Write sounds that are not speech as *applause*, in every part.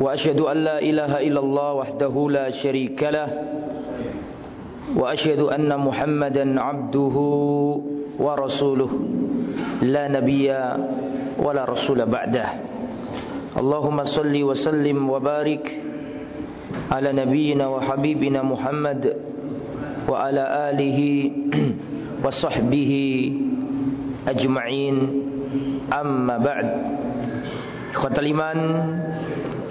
وأشهد أن لا إله إلا الله وحده لا شريك له وأشهد أن محمدا عبده ورسوله. لا نبي ولا رسول بعده. اللهم صل وسلم وبارك على نبينا وحبيبنا محمد وعلى آله وصحبه أجمعين. أما بعد إخوة الإيمان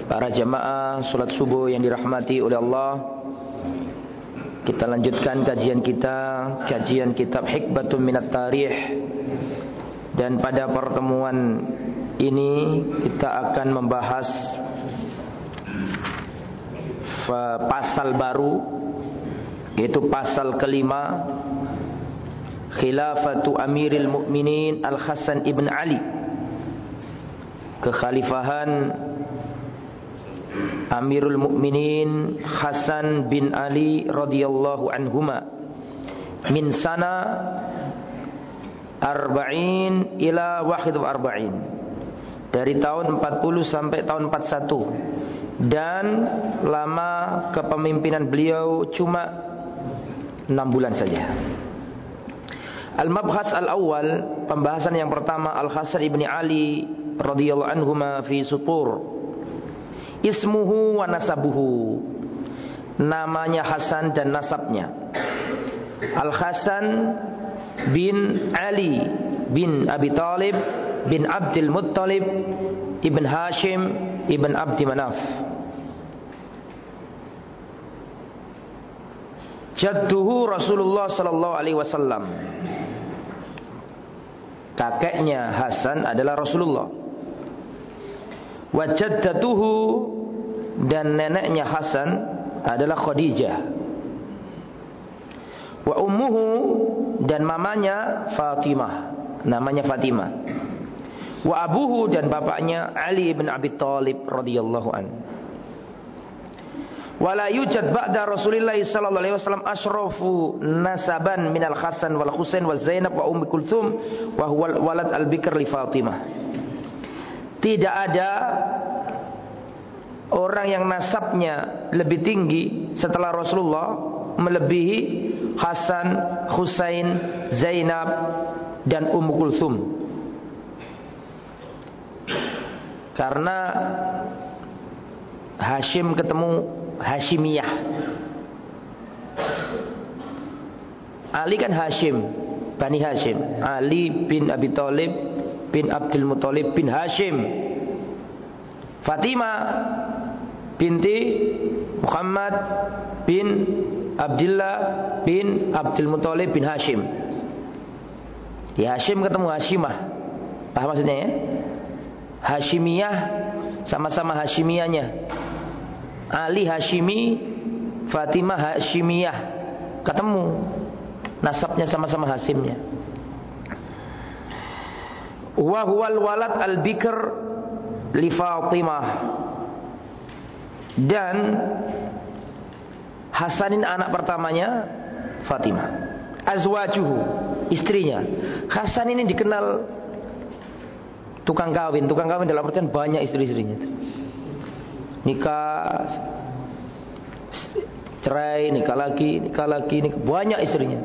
Para jamaah salat subuh yang dirahmati oleh Allah Kita lanjutkan kajian kita Kajian kitab Hikbatun Minat Tarih Dan pada pertemuan ini Kita akan membahas Pasal baru Yaitu pasal kelima Khilafatu Amiril Mukminin Al-Hasan Ibn Ali. Kekhalifahan Amirul Mukminin Hasan bin Ali radhiyallahu anhuma. Min sana arba'in ila wahid arba'in. Dari tahun 40 sampai tahun 41 dan lama kepemimpinan beliau cuma 6 bulan saja. Al-Mabhas al-awwal pembahasan yang pertama Al-Hasan ibni Ali radhiyallahu anhuma fi sutur Ismuhu wa nasabuhu. Namanya Hasan dan nasabnya. Al Hasan bin Ali bin Abi Talib bin Abdul Muttalib Ibn Hashim Ibn Abdi Manaf. Jadduhu Rasulullah sallallahu alaihi wasallam. Kakeknya Hasan adalah Rasulullah. Wajaddatuhu dan neneknya Hasan adalah Khadijah. Wa ummuhu dan mamanya Fatimah, namanya Fatimah. Wa abuhu dan bapaknya Ali bin Abi Thalib radhiyallahu an. Wala yujad ba'da Rasulillah sallallahu alaihi wasallam asrafu nasaban minal Hasan wal Husain wa Zainab wa Ummi Kulthum wa huwa walad al-Bikr li Fatimah. Tidak ada orang yang nasabnya lebih tinggi setelah Rasulullah melebihi Hasan, Husain, Zainab dan Ummu Kulthum. Karena Hashim ketemu Hashimiyah. Ali kan Hashim, Bani Hashim. Ali bin Abi Thalib bin Abdul Muthalib bin Hashim Fatimah binti Muhammad bin Abdullah bin Abdul Muthalib bin Hashim. Ya Hashim ketemu Hashimah. Paham maksudnya ya? Hashimiyah sama-sama Hashimiyahnya. Ali Hashimi Fatimah Hashimiyah. Ketemu. Nasabnya sama-sama Hashimnya. Wa huwal walad al-bikr li Fatimah dan Hasanin anak pertamanya Fatimah. Azwajuhu istrinya. Hasan ini dikenal tukang kawin. Tukang kawin dalam artian banyak istri-istrinya. Nikah cerai nikah lagi nikah lagi nikah, banyak istrinya.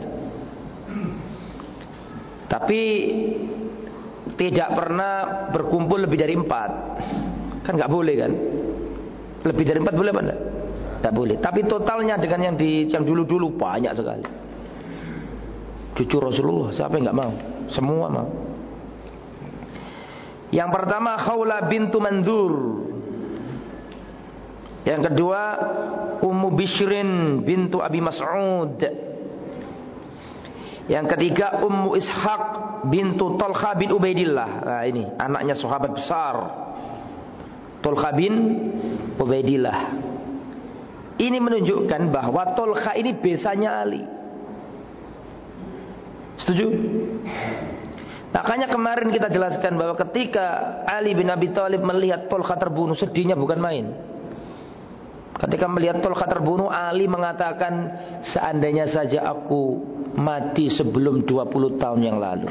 Tapi tidak pernah berkumpul lebih dari empat. Kan nggak boleh kan lebih dari empat boleh apa enggak. Nggak boleh. Tapi totalnya dengan yang di yang dulu dulu banyak sekali. Cucu Rasulullah siapa yang nggak mau? Semua mau. Yang pertama Khawla bintu Mandur yang kedua Ummu Bishrin bintu Abi Mas'ud. Yang ketiga Ummu Ishaq bintu Talha bin Ubaidillah. Nah ini anaknya sahabat besar. Tolha bin Ubaidillah. Ini menunjukkan bahwa Tolha ini besanya Ali. Setuju? Makanya kemarin kita jelaskan bahwa ketika Ali bin Abi Thalib melihat Tolha terbunuh, sedihnya bukan main. Ketika melihat Tolha terbunuh, Ali mengatakan, seandainya saja aku mati sebelum 20 tahun yang lalu.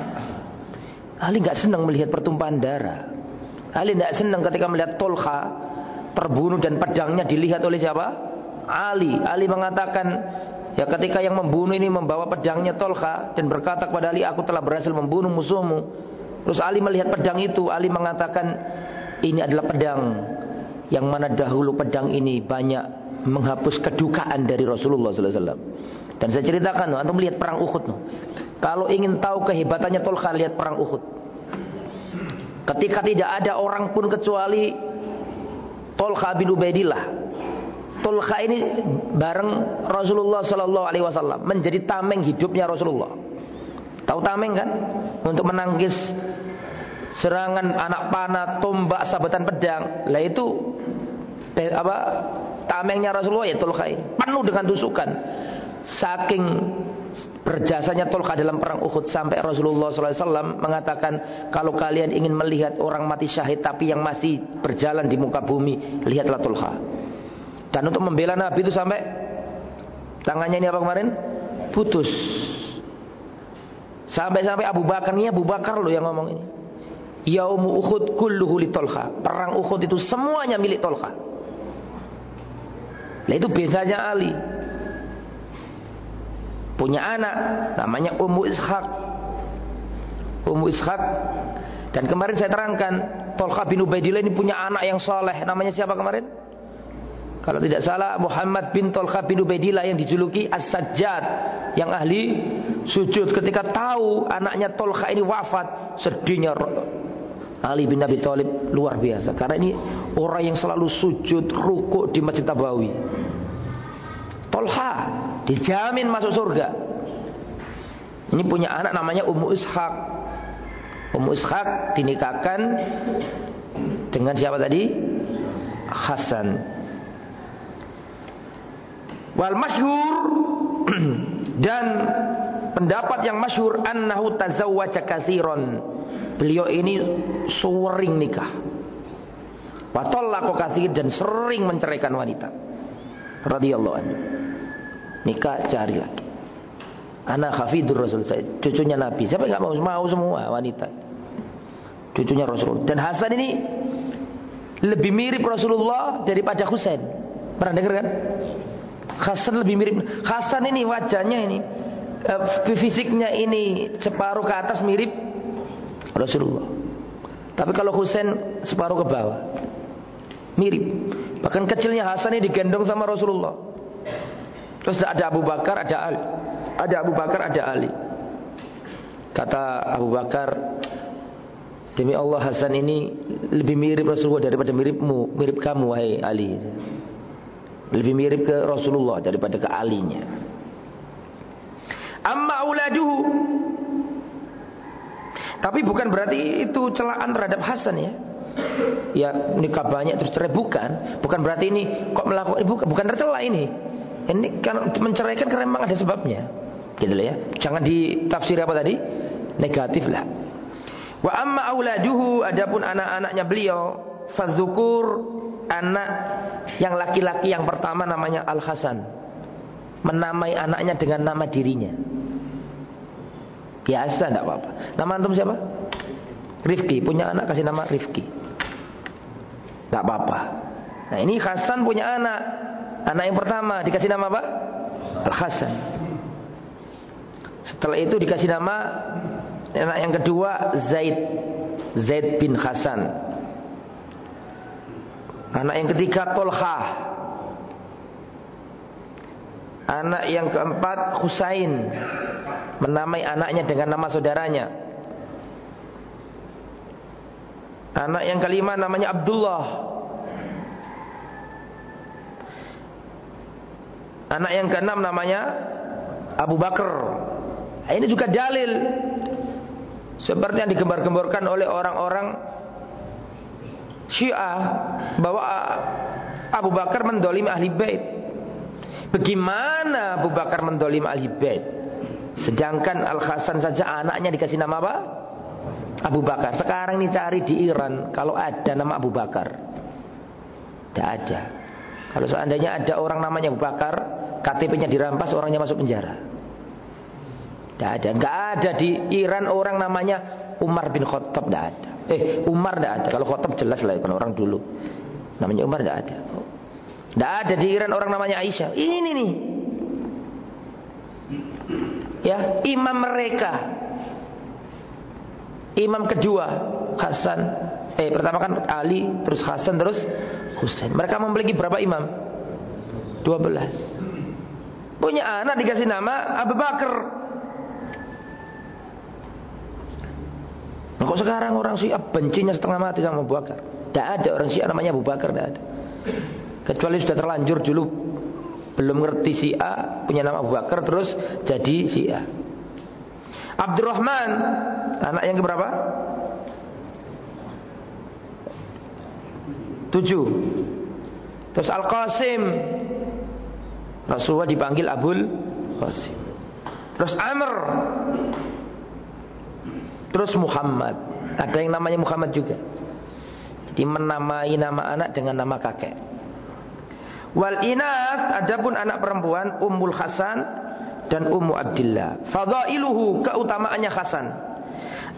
Ali nggak senang melihat pertumpahan darah. Ali tidak senang ketika melihat Tolha terbunuh dan pedangnya dilihat oleh siapa? Ali. Ali mengatakan, ya ketika yang membunuh ini membawa pedangnya Tolha dan berkata kepada Ali, aku telah berhasil membunuh musuhmu. Terus Ali melihat pedang itu, Ali mengatakan, ini adalah pedang yang mana dahulu pedang ini banyak menghapus kedukaan dari Rasulullah SAW. Dan saya ceritakan, antum melihat perang Uhud. Kalau ingin tahu kehebatannya Tolha, lihat perang Uhud. Ketika tidak ada orang pun kecuali Tolha bin Ubaidillah. Tolha ini bareng Rasulullah Sallallahu Alaihi Wasallam menjadi tameng hidupnya Rasulullah. Tahu tameng kan? Untuk menangkis serangan anak panah, tombak, sabatan pedang. Lah itu eh, apa? Tamengnya Rasulullah ya Tulkha ini. Penuh dengan tusukan. Saking berjasanya Tulkha dalam perang Uhud sampai Rasulullah SAW mengatakan kalau kalian ingin melihat orang mati syahid tapi yang masih berjalan di muka bumi, lihatlah Tulkha. Dan untuk membela Nabi itu sampai tangannya ini apa kemarin? Putus. Sampai-sampai Abu Bakar ini Abu Bakar loh yang ngomong ini. Yaumu Uhud kulluhu li. Perang Uhud itu semuanya milik Tolha. Nah itu biasanya Ali. Punya anak namanya Ummu Ishaq. Ummu Ishaq dan kemarin saya terangkan Tolha bin Ubaidillah ini punya anak yang soleh. Namanya siapa kemarin? Kalau tidak salah Muhammad bin Tolha bin Ubaidillah yang dijuluki As-Sajjad yang ahli sujud ketika tahu anaknya Tolha ini wafat sedihnya Ali bin Abi Thalib luar biasa karena ini orang yang selalu sujud rukuk di Masjid Nabawi. Tolha dijamin masuk surga. Ini punya anak namanya Ummu Ishaq. Ummu Ishaq dinikahkan dengan siapa tadi? Hasan. Wal masyhur *clears throat* dan pendapat yang masyhur annahu tazawwaja katsiran Beliau ini sering nikah. Watallaqo kathir dan sering menceraikan wanita. Radhiyallahu anhu. Nikah cari lagi. Anak Hafidur Rasul saya, cucunya Nabi. Siapa nggak mau mau semua wanita. Cucunya Rasul. Dan Hasan ini lebih mirip Rasulullah daripada Husain. Pernah dengar kan? Hasan lebih mirip. Hasan ini wajahnya ini, uh, fisiknya ini separuh ke atas mirip Rasulullah. Tapi kalau Husain separuh ke bawah. Mirip. Bahkan kecilnya Hasan ini digendong sama Rasulullah. Terus ada Abu Bakar, ada Ali. Ada Abu Bakar, ada Ali. Kata Abu Bakar, demi Allah Hasan ini lebih mirip Rasulullah daripada miripmu, mirip kamu wahai Ali. Lebih mirip ke Rasulullah daripada ke Alinya. Amma auladuhu tapi bukan berarti itu celaan terhadap Hasan ya. Ya nikah banyak terus cerai bukan. Bukan berarti ini kok melakukan bukan, bukan tercela ini. Ini kan menceraikan karena memang ada sebabnya. Gitu ya. Jangan ditafsir apa tadi? Negatif lah. Wa amma auladuhu adapun anak-anaknya beliau fazukur anak yang laki-laki yang pertama namanya Al Hasan. Menamai anaknya dengan nama dirinya. Biasa tidak apa-apa. Nama antum siapa? Rifki. Punya anak kasih nama Rifki. Tidak apa-apa. Nah ini Hasan punya anak. Anak yang pertama dikasih nama apa? Al Hasan. Setelah itu dikasih nama anak yang kedua Zaid. Zaid bin Hasan. Anak yang ketiga Tolha. Anak yang keempat Husain menamai anaknya dengan nama saudaranya. Anak yang kelima namanya Abdullah. Anak yang keenam namanya Abu Bakar. Nah, ini juga dalil seperti yang digembar-gemborkan oleh orang-orang Syiah bahwa Abu Bakar mendolim ahli bait. Bagaimana Abu Bakar mendolim ahli bait? Sedangkan Al Hasan saja anaknya dikasih nama apa? Abu Bakar. Sekarang ini cari di Iran kalau ada nama Abu Bakar. Tidak ada. Kalau seandainya ada orang namanya Abu Bakar, KTP-nya dirampas, orangnya masuk penjara. Tidak ada. Tidak ada di Iran orang namanya Umar bin Khattab. Tidak ada. Eh, Umar tidak ada. Kalau Khattab jelas lah, kan orang dulu. Namanya Umar tidak ada. Tidak ada di Iran orang namanya Aisyah. Ini nih. Ya, imam mereka. Imam kedua Hasan. Eh, pertama kan Ali, terus Hasan, terus Husain. Mereka memiliki berapa imam? 12. Punya anak dikasih nama Abu Bakar. Nah, kok sekarang orang Syiah bencinya setengah mati sama Abu Bakar? Tidak ada orang Syiah namanya Abu Bakar, tidak ada. Kecuali sudah terlanjur dulu belum ngerti si A punya nama Abu Bakar terus jadi si A. Abdurrahman anak yang keberapa? Tujuh. Terus Al Qasim Rasulullah dipanggil Abul Qasim. Terus Amr. Terus Muhammad. Ada yang namanya Muhammad juga. Jadi menamai nama anak dengan nama kakek. Wal inas adapun anak perempuan Ummul Hasan dan Ummu Abdillah. Fadailuhu keutamaannya Hasan.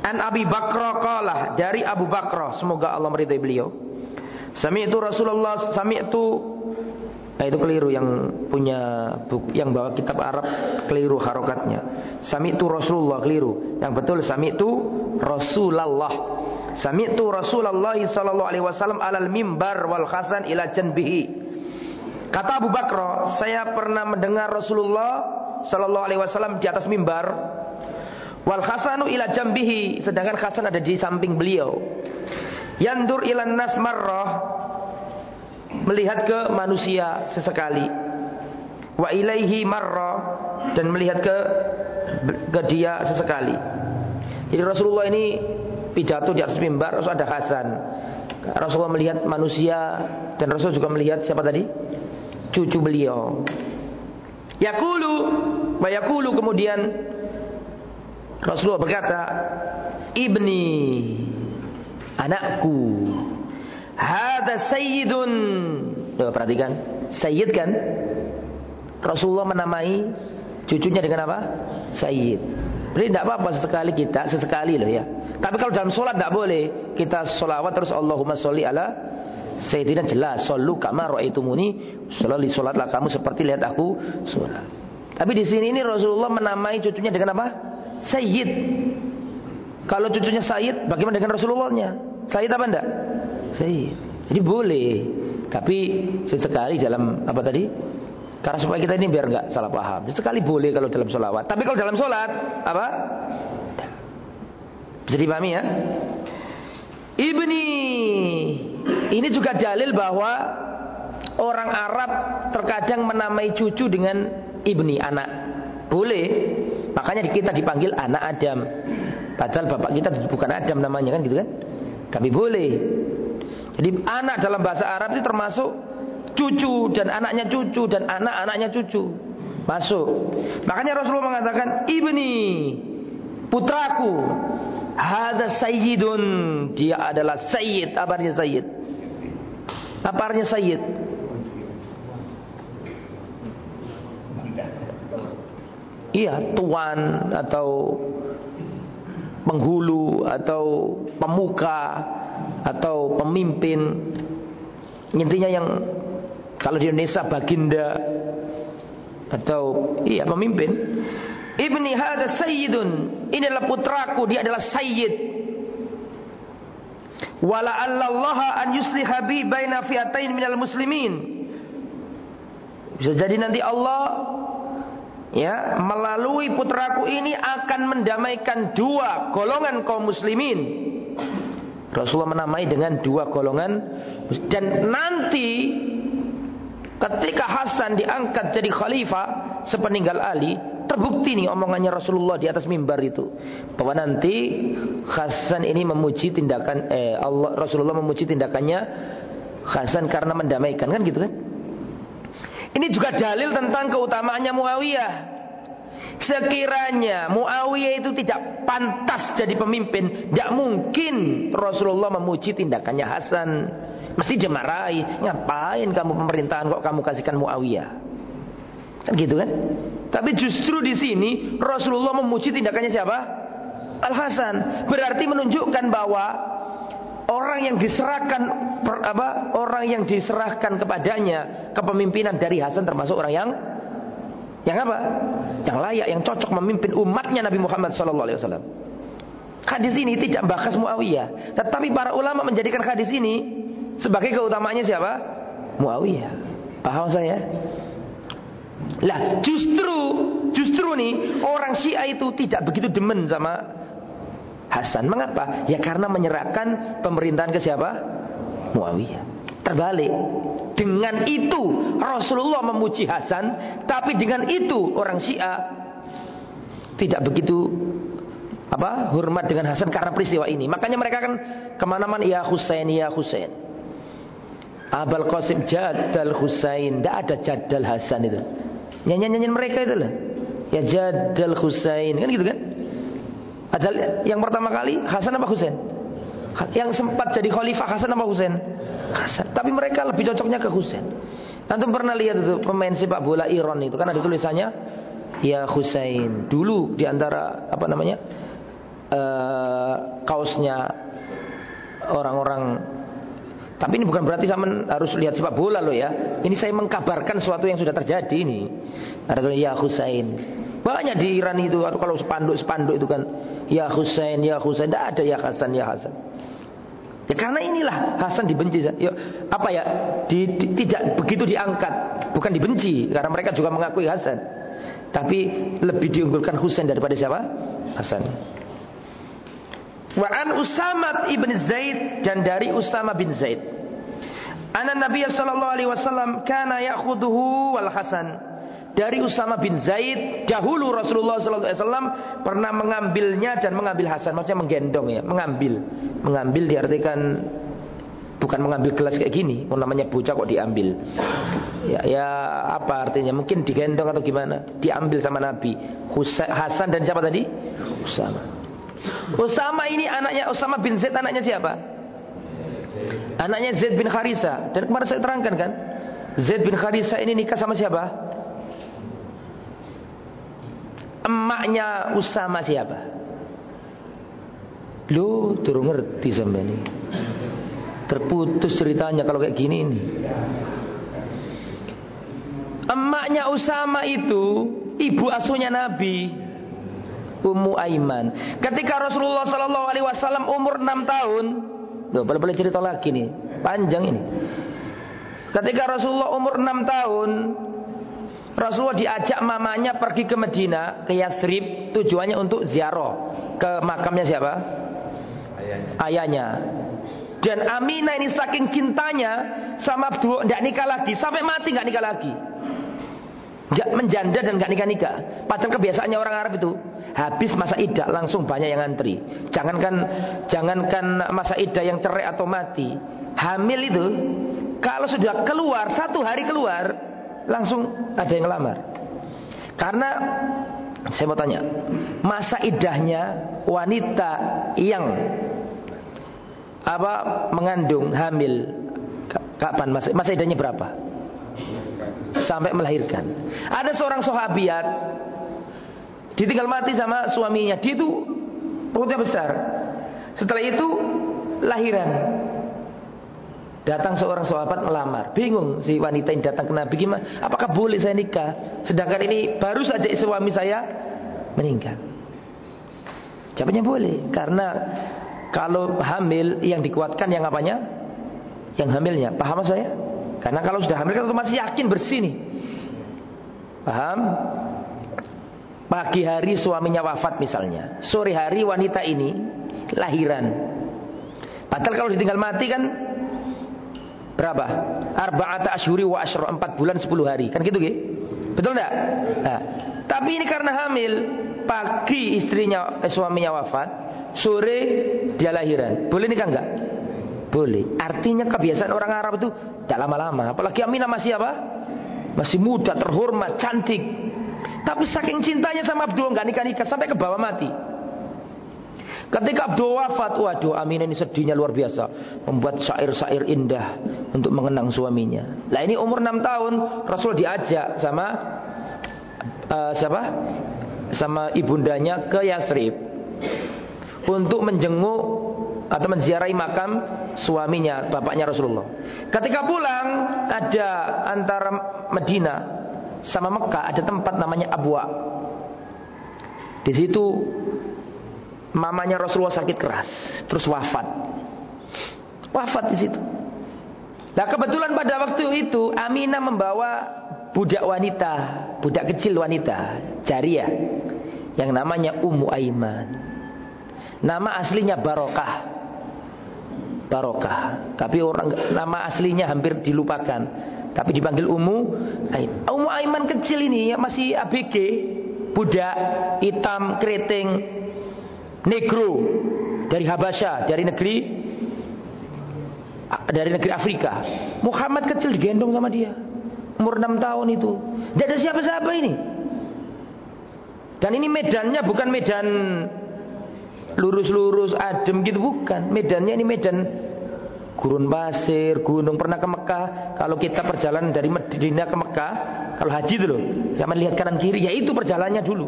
An Abi Bakra qala dari Abu Bakra semoga Allah meridai beliau. Sami itu Rasulullah sami itu nah itu keliru yang punya buku, yang bawa kitab Arab keliru harokatnya. Sami itu Rasulullah keliru. Yang betul sami itu Rasulullah. Sami itu Rasulullah sallallahu alaihi wasallam alal mimbar wal Hasan ila janbihi. Kata Abu Bakar, saya pernah mendengar Rasulullah Sallallahu Alaihi Wasallam di atas mimbar. Wal Hasanu ila jambihi, sedangkan Hasan ada di samping beliau. Yandur ilan nas marrah, melihat ke manusia sesekali. Wa ilaihi marrah dan melihat ke ke dia sesekali. Jadi Rasulullah ini pidato di atas mimbar, Rasul ada Hasan. Rasulullah melihat manusia dan Rasul juga melihat siapa tadi? cucu beliau. Yakulu, wa yakulu kemudian Rasulullah berkata, "Ibni, anakku, hada sayyidun." Coba perhatikan, sayyid kan? Rasulullah menamai cucunya dengan apa? Sayyid. Jadi tidak apa-apa sesekali kita, sesekali loh ya. Tapi kalau dalam sholat tidak boleh. Kita sholawat terus Allahumma sholli ala Sayyidina jelas, solu kama muni, sholli sholatlah kamu seperti lihat aku sholat. Tapi di sini ini Rasulullah menamai cucunya dengan apa? Sayyid. Kalau cucunya Sayyid, bagaimana dengan Rasulullahnya? Sayyid apa enggak? Sayyid. Jadi boleh. Tapi sesekali dalam apa tadi? Karena supaya kita ini biar enggak salah paham. Sekali boleh kalau dalam sholawat. Tapi kalau dalam sholat, apa? Bisa dipahami ya? Ibni ini juga dalil bahwa orang Arab terkadang menamai cucu dengan ibni anak. Boleh. Makanya kita dipanggil anak Adam. Padahal bapak kita bukan Adam namanya kan gitu kan? Tapi boleh. Jadi anak dalam bahasa Arab itu termasuk cucu dan anaknya cucu dan anak-anaknya cucu. Masuk. Makanya Rasulullah mengatakan ibni putraku Hada sayyidun. Dia adalah sayyid. Apa artinya sayyid? Apa sayyid? Iya, tuan atau penghulu atau pemuka atau pemimpin. Intinya yang kalau di Indonesia baginda atau iya pemimpin Ibni hada sayyidun. Ini adalah putraku, dia adalah sayyid. Wala Allah an yusliha bi baina fi'atain minal muslimin. Bisa jadi nanti Allah ya melalui putraku ini akan mendamaikan dua golongan kaum muslimin. Rasulullah menamai dengan dua golongan dan nanti ketika Hasan diangkat jadi khalifah sepeninggal Ali terbukti nih omongannya Rasulullah di atas mimbar itu bahwa nanti Hasan ini memuji tindakan eh Allah Rasulullah memuji tindakannya Hasan karena mendamaikan kan gitu kan? Ini juga dalil tentang keutamaannya Muawiyah. Sekiranya Muawiyah itu tidak pantas jadi pemimpin, tidak mungkin Rasulullah memuji tindakannya Hasan. Mesti dimarahi. Ngapain kamu pemerintahan kok kamu kasihkan Muawiyah? Kan gitu kan? Tapi justru di sini Rasulullah memuji tindakannya siapa? Al Hasan. Berarti menunjukkan bahwa orang yang diserahkan apa? Orang yang diserahkan kepadanya kepemimpinan dari Hasan termasuk orang yang yang apa? Yang layak, yang cocok memimpin umatnya Nabi Muhammad sallallahu alaihi wasallam. Hadis ini tidak bahas Muawiyah, tetapi para ulama menjadikan hadis ini sebagai keutamaannya siapa? Muawiyah. Paham saya? Lah, justru justru nih orang Syiah itu tidak begitu demen sama Hasan. Mengapa? Ya karena menyerahkan pemerintahan ke siapa? Muawiyah. Terbalik. Dengan itu Rasulullah memuji Hasan, tapi dengan itu orang Syiah tidak begitu apa hormat dengan Hasan karena peristiwa ini. Makanya mereka kan ke mana-mana ya Husain ya Husain. Abal Qasim Jadal Husain. Tidak ada Jadal Hasan itu. Nyanyian-nyanyian mereka itu lah. Ya Jadal Husain. Kan gitu kan? Ada yang pertama kali Hasan apa Husain? Yang sempat jadi khalifah Hasan apa Husain? Hasan. Tapi mereka lebih cocoknya ke Husain. Nanti pernah lihat itu pemain sepak bola Iran itu kan ada tulisannya ya Husain. Dulu di antara apa namanya? Uh, kaosnya orang-orang tapi ini bukan berarti saya harus lihat sepak bola loh ya. Ini saya mengkabarkan sesuatu yang sudah terjadi ini. Ada tulisan ya Husain. Banyak di Iran itu atau kalau spanduk-spanduk itu kan ya Husain, ya Husain. Tidak ada ya Hasan, ya Hasan. Ya karena inilah Hasan dibenci. Ya, apa ya? Di, di, tidak begitu diangkat, bukan dibenci karena mereka juga mengakui Hasan. Tapi lebih diunggulkan Husain daripada siapa? Hasan. Wa an Usama ibn Zaid dan dari Usama bin Zaid. Anna Nabi sallallahu alaihi wasallam kana ya'khuduhu wal Hasan. Dari Usama bin Zaid dahulu Rasulullah wasallam pernah mengambilnya dan mengambil Hasan, maksudnya menggendong ya, mengambil. Mengambil diartikan bukan mengambil gelas kayak gini, oh, namanya bocah kok diambil. Ya, ya apa artinya? Mungkin digendong atau gimana? Diambil sama Nabi. Hasan dan siapa tadi? Usama. Usama ini anaknya Usama bin Zaid anaknya siapa? Anaknya Zaid bin Harisa. Dan kemarin saya terangkan kan, Zaid bin Harisa ini nikah sama siapa? Emaknya Usama siapa? Lu turun ngerti sampai ini. Terputus ceritanya kalau kayak gini ini. Emaknya Usama itu ibu asuhnya Nabi. Ummu Aiman. Ketika Rasulullah Sallallahu Alaihi Wasallam umur 6 tahun, Loh, boleh boleh cerita lagi nih, panjang ini. Ketika Rasulullah umur 6 tahun, Rasulullah diajak mamanya pergi ke Medina, ke Yathrib, tujuannya untuk ziarah ke makamnya siapa? Ayahnya. Ayahnya. Dan Aminah ini saking cintanya sama Abdul tidak nikah lagi, sampai mati nggak nikah lagi. Nggak menjanda dan nggak nikah nikah. Padahal kebiasaannya orang Arab itu habis masa idah langsung banyak yang ngantri. Jangankan jangankan masa idah yang cerai atau mati, hamil itu kalau sudah keluar satu hari keluar langsung ada yang ngelamar. Karena saya mau tanya, masa idahnya wanita yang apa mengandung hamil kapan masa masa idahnya berapa? Sampai melahirkan. Ada seorang sahabiat Ditinggal mati sama suaminya. Dia itu perutnya besar. Setelah itu lahiran. Datang seorang sahabat melamar. Bingung si wanita yang datang ke Nabi gimana? Apakah boleh saya nikah? Sedangkan ini baru saja suami saya meninggal. Jawabnya boleh. Karena kalau hamil yang dikuatkan yang apanya? Yang hamilnya. Paham saya? Karena kalau sudah hamil kan otomatis yakin bersih nih. Paham? Pagi hari suaminya wafat misalnya. Sore hari wanita ini lahiran. Padahal kalau ditinggal mati kan berapa? Arba'ata asyuri wa asyra. Empat bulan sepuluh hari. Kan gitu gitu. Betul enggak? Nah, tapi ini karena hamil, pagi istrinya eh, suaminya wafat, sore dia lahiran. Boleh nikah enggak? Boleh. Artinya kebiasaan orang Arab itu tidak lama-lama. Apalagi Aminah masih apa? Masih muda, terhormat, cantik. Tapi saking cintanya sama Abdul nggak nikah-nikah sampai ke bawah mati. Ketika Abdul wafat, waduh Aminah ini sedihnya luar biasa. Membuat syair-syair indah untuk mengenang suaminya. Lah ini umur 6 tahun, Rasul diajak sama uh, siapa? Sama ibundanya ke Yasrib untuk menjenguk atau menziarahi makam suaminya, bapaknya Rasulullah. Ketika pulang ada antara Medina sama Mekah ada tempat namanya Abwa. Di situ mamanya Rasulullah sakit keras, terus wafat. Wafat di situ. Nah kebetulan pada waktu itu Aminah membawa budak wanita, budak kecil wanita, jariah yang namanya Ummu Aiman. Nama aslinya Barokah. Barokah. Tapi orang nama aslinya hampir dilupakan. Tapi dipanggil Ummu Aiman. Ummu Aiman kecil ini ya masih ABG, budak hitam keriting negro dari Habasya, dari negeri dari negeri Afrika. Muhammad kecil digendong sama dia. Umur 6 tahun itu. Tidak ada siapa-siapa ini. Dan ini medannya bukan medan lurus-lurus adem gitu bukan. Medannya ini medan gurun pasir, gunung pernah ke Mekah. Kalau kita perjalanan dari Medina ke Mekah, kalau haji loh, jangan lihat kanan kiri, ya itu perjalanannya dulu.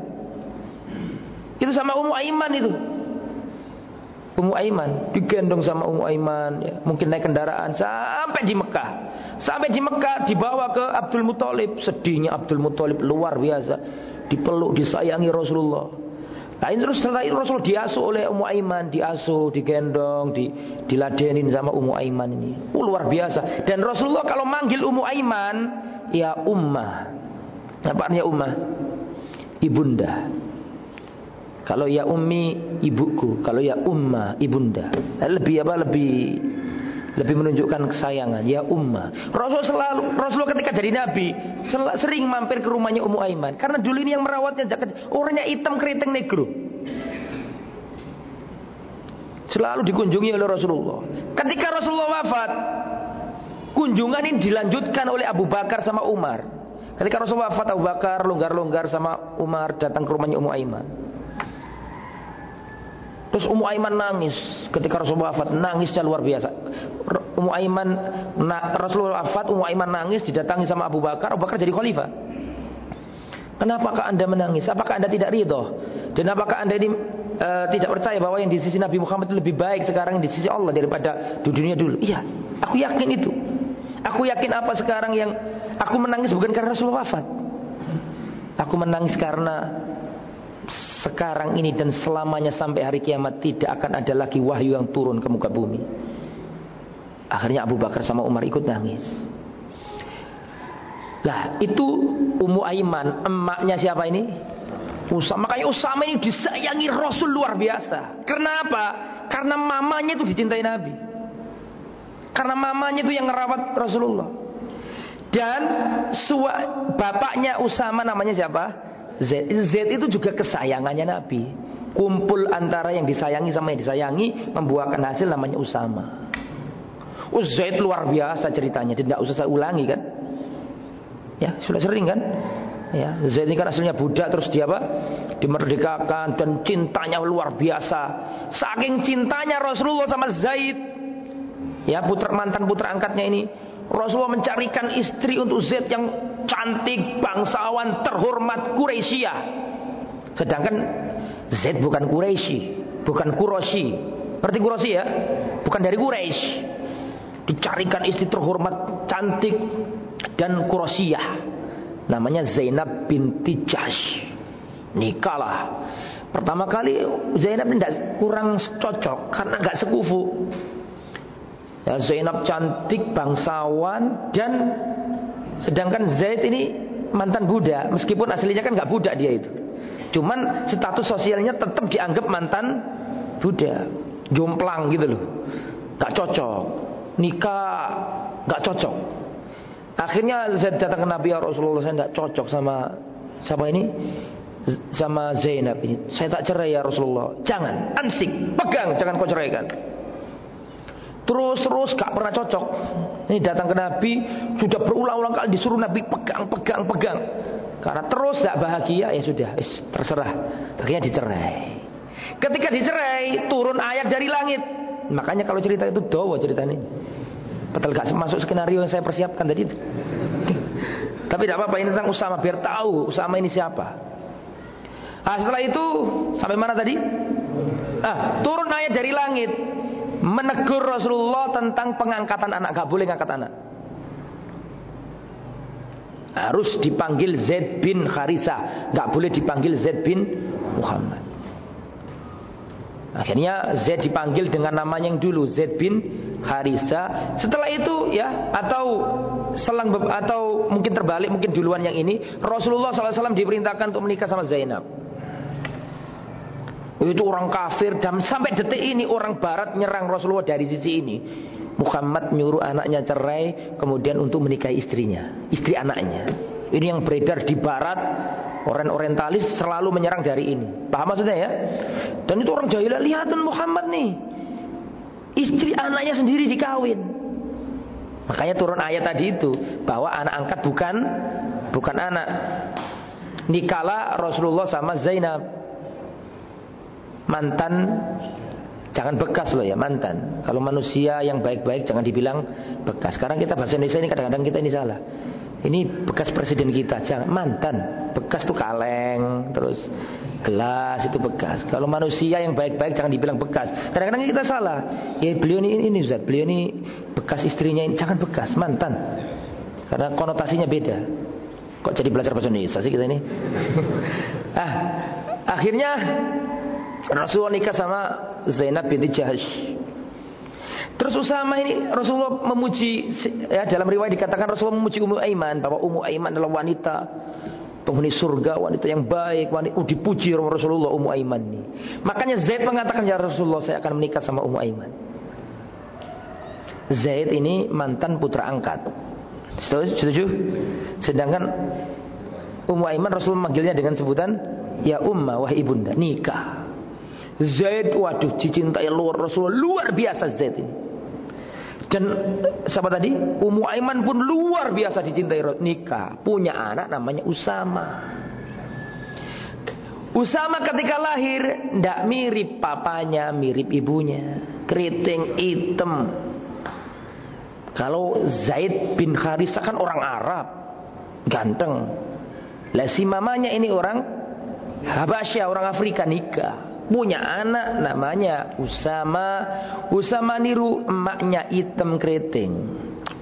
Itu sama Ummu Aiman itu. Ummu Aiman digendong sama Ummu Aiman ya. mungkin naik kendaraan sampai di Mekah. Sampai di Mekah dibawa ke Abdul Muthalib. Sedihnya Abdul Muthalib luar biasa. Dipeluk disayangi Rasulullah. Nah ini terus setelah Rasul diasuh oleh Ummu Aiman diasuh digendong di, diladenin sama Ummu Aiman ini. Uh, luar biasa. Dan Rasulullah kalau manggil Ummu Aiman ya Ummah apa artinya Ummah ibunda. Kalau ya ummi ibuku, kalau ya umma ibunda. Lebih apa lebih lebih menunjukkan kesayangan ya umma. Rasul selalu Rasulullah ketika jadi nabi sering mampir ke rumahnya Ummu Aiman karena dulu ini yang merawatnya orangnya hitam keriting negro. Selalu dikunjungi oleh Rasulullah. Ketika Rasulullah wafat, kunjungan ini dilanjutkan oleh Abu Bakar sama Umar. Ketika Rasulullah wafat Abu Bakar longgar-longgar sama Umar datang ke rumahnya Ummu Aiman. Terus Ummu Aiman nangis ketika Rasulullah wafat, nangisnya luar biasa. Ummu Aiman na, Rasulullah wafat, Ummu Aiman nangis didatangi sama Abu Bakar, Abu Bakar jadi khalifah. Kenapakah Anda menangis? Apakah Anda tidak ridho? Dan apakah Anda ini uh, tidak percaya bahwa yang di sisi Nabi Muhammad itu lebih baik sekarang di sisi Allah daripada di dunia dulu? Iya, aku yakin itu. Aku yakin apa sekarang yang aku menangis bukan karena Rasulullah wafat. Aku menangis karena sekarang ini dan selamanya sampai hari kiamat tidak akan ada lagi wahyu yang turun ke muka bumi. Akhirnya Abu Bakar sama Umar ikut nangis. Lah itu Ummu Aiman, emaknya siapa ini? Usama. Makanya Usama ini disayangi Rasul luar biasa. Kenapa? Karena mamanya itu dicintai Nabi. Karena mamanya itu yang ngerawat Rasulullah. Dan bapaknya Usama namanya siapa? Z. Z itu juga kesayangannya Nabi. Kumpul antara yang disayangi sama yang disayangi membuahkan hasil namanya Usama. Oh Zaid luar biasa ceritanya, tidak usah saya ulangi kan? Ya sudah sering kan? Ya Zaid ini kan aslinya budak terus dia apa? Dimerdekakan dan cintanya luar biasa. Saking cintanya Rasulullah sama Zaid, ya putra mantan putra angkatnya ini Rasulullah mencarikan istri untuk Zaid yang cantik, bangsawan, terhormat, Quraisy. Sedangkan Zaid bukan Quraisy, bukan Quraisy. Berarti Quraisy ya? Bukan dari Quraisy. Dicarikan istri terhormat, cantik dan Quraisyah. Namanya Zainab binti Jahsh. Nikahlah. Pertama kali Zainab tidak kurang cocok karena nggak sekufu. Ya, Zainab cantik, bangsawan dan sedangkan Zaid ini mantan budak, meskipun aslinya kan nggak budak dia itu. Cuman status sosialnya tetap dianggap mantan budak, jomplang gitu loh. Gak cocok. Nikah gak cocok. Akhirnya Zaid datang ke Nabi ya Rasulullah saya tidak cocok sama siapa ini? Sama Zainab ini. Saya tak cerai ya Rasulullah. Jangan, ansik, pegang, jangan kau ceraikan. Terus-terus gak pernah cocok. Ini datang ke Nabi, sudah berulang-ulang kali disuruh Nabi pegang, pegang, pegang. Karena terus gak bahagia, ya sudah, terserah. Akhirnya dicerai. Ketika dicerai, turun ayat dari langit. Makanya kalau cerita itu doa ceritanya. Betul gak masuk skenario yang saya persiapkan tadi. *laughs* Tapi tidak apa-apa ini tentang Usama biar tahu Usama ini siapa. Nah, setelah itu sampai mana tadi? Ah, turun ayat dari langit menegur Rasulullah tentang pengangkatan anak, gak boleh ngangkat anak. Harus dipanggil Zaid bin Harisa, gak boleh dipanggil Zaid bin Muhammad. Akhirnya Zaid dipanggil dengan namanya yang dulu Zaid bin Harisa. Setelah itu ya atau selang atau mungkin terbalik mungkin duluan yang ini Rasulullah SAW diperintahkan untuk menikah sama Zainab. Itu orang kafir dan sampai detik ini orang barat nyerang Rasulullah dari sisi ini. Muhammad nyuruh anaknya cerai kemudian untuk menikahi istrinya, istri anaknya. Ini yang beredar di barat Orang orientalis selalu menyerang dari ini. Paham maksudnya ya? Dan itu orang jahil lihatan Muhammad nih. Istri anaknya sendiri dikawin. Makanya turun ayat tadi itu bahwa anak angkat bukan bukan anak. Nikala Rasulullah sama Zainab mantan jangan bekas loh ya mantan. Kalau manusia yang baik-baik jangan dibilang bekas. Sekarang kita bahasa Indonesia ini kadang-kadang kita ini salah. Ini bekas presiden kita, jangan mantan. Bekas tuh kaleng, terus gelas itu bekas. Kalau manusia yang baik-baik jangan dibilang bekas. Kadang-kadang kita salah. Ya beliau ini ini Ustaz, beliau ini bekas istrinya ini jangan bekas, mantan. Karena konotasinya beda. Kok jadi belajar bahasa Indonesia sih kita ini? *laughs* ah, akhirnya Rasulullah nikah sama Zainab binti Jahash. Terus Usama ini Rasulullah memuji ya dalam riwayat dikatakan Rasulullah memuji Ummu Aiman bahwa Ummu Aiman adalah wanita penghuni surga, wanita yang baik, wanita oh, dipuji Rasulullah Ummu Aiman ini. Makanya Zaid mengatakan ya Rasulullah saya akan menikah sama Ummu Aiman. Zaid ini mantan putra angkat. Setuju? Sedangkan Ummu Aiman Rasulullah memanggilnya dengan sebutan ya Umma wahai ibunda nikah. Zaid waduh dicintai luar Rasulullah luar biasa Zaid ini. Dan siapa tadi? Ummu Aiman pun luar biasa dicintai nikah, punya anak namanya Usama. Usama ketika lahir tidak mirip papanya, mirip ibunya, keriting hitam. Kalau Zaid bin Harisa kan orang Arab, ganteng. Lah si mamanya ini orang Habasya, orang Afrika nikah punya anak namanya Usama. Usama niru emaknya hitam keriting.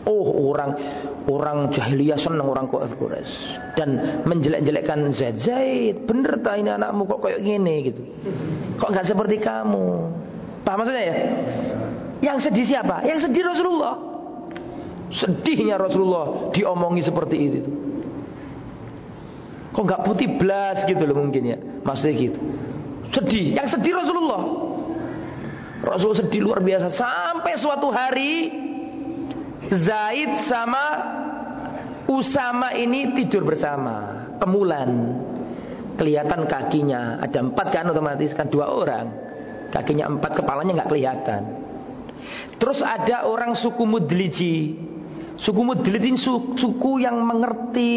Oh orang orang jahiliyah senang orang kok Quraisy dan menjelek-jelekkan Zaid. Zaid, bener tak ini anakmu kok kayak gini gitu. Kok nggak seperti kamu? Paham maksudnya ya? Yang sedih siapa? Yang sedih Rasulullah. Sedihnya Rasulullah diomongi seperti itu. Kok nggak putih belas gitu loh mungkin ya? Maksudnya gitu. Sedih. Yang sedih Rasulullah. Rasul sedih luar biasa. Sampai suatu hari Zaid sama Usama ini tidur bersama. Kemulan. Kelihatan kakinya. Ada empat kan otomatis kan dua orang. Kakinya empat, kepalanya nggak kelihatan. Terus ada orang suku Mudliji. Suku Mudliji suku yang mengerti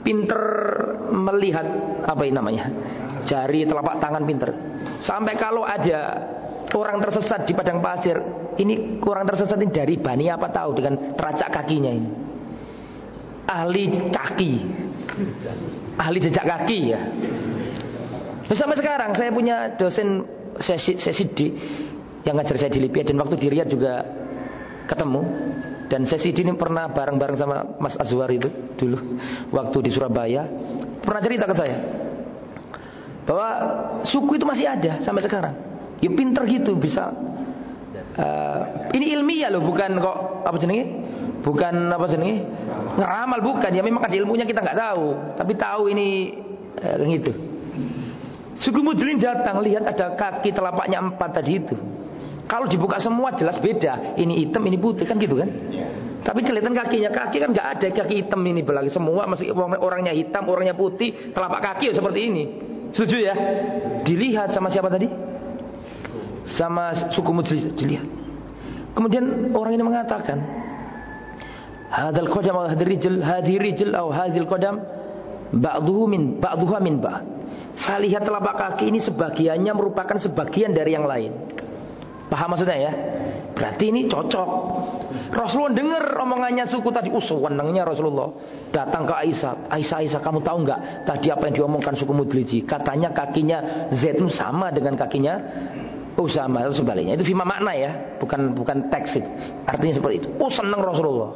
pinter melihat apa ini namanya jari telapak tangan pinter. Sampai kalau ada orang tersesat di padang pasir, ini kurang tersesat ini dari bani apa tahu dengan teracak kakinya ini. Ahli kaki. Ahli jejak kaki ya. Nah, sampai sekarang saya punya dosen sesi, sesi di yang ngajar saya di Libya dan waktu di Riyadh juga ketemu dan sesi ini pernah bareng-bareng sama Mas Azwar itu dulu waktu di Surabaya pernah cerita ke saya bahwa suku itu masih ada sampai sekarang. Ya pinter gitu bisa. Uh, ini ilmiah loh, bukan kok apa jenenge? Bukan apa jenenge? Ngeramal bukan. Ya memang kasih ilmunya kita nggak tahu, tapi tahu ini uh, gitu. Suku Mudlin datang lihat ada kaki telapaknya empat tadi itu. Kalau dibuka semua jelas beda. Ini hitam, ini putih kan gitu kan? Tapi kelihatan kakinya, kaki kan nggak ada kaki hitam ini belakang semua masih orangnya hitam, orangnya putih, telapak kaki seperti ini. Setuju ya? Dilihat sama siapa tadi? Sama suku Mujlis dilihat. Kemudian orang ini mengatakan, "Hadzal qadam wa hadhir rijl, hadhir rijl atau hadhil qadam ba'dhuhu min ba'dhuha min ba'd." Saya lihat telapak kaki ini sebagiannya merupakan sebagian dari yang lain. Paham maksudnya ya? Berarti ini cocok. Rasulullah dengar omongannya suku tadi. Uh, sewenangnya Rasulullah. Datang ke Aisyah. Aisyah, Aisyah kamu tahu nggak tadi apa yang diomongkan suku Mudliji? Katanya kakinya Z sama dengan kakinya Usama itu sebaliknya. Itu fima makna ya, bukan bukan teks itu. Artinya seperti itu. Oh senang Rasulullah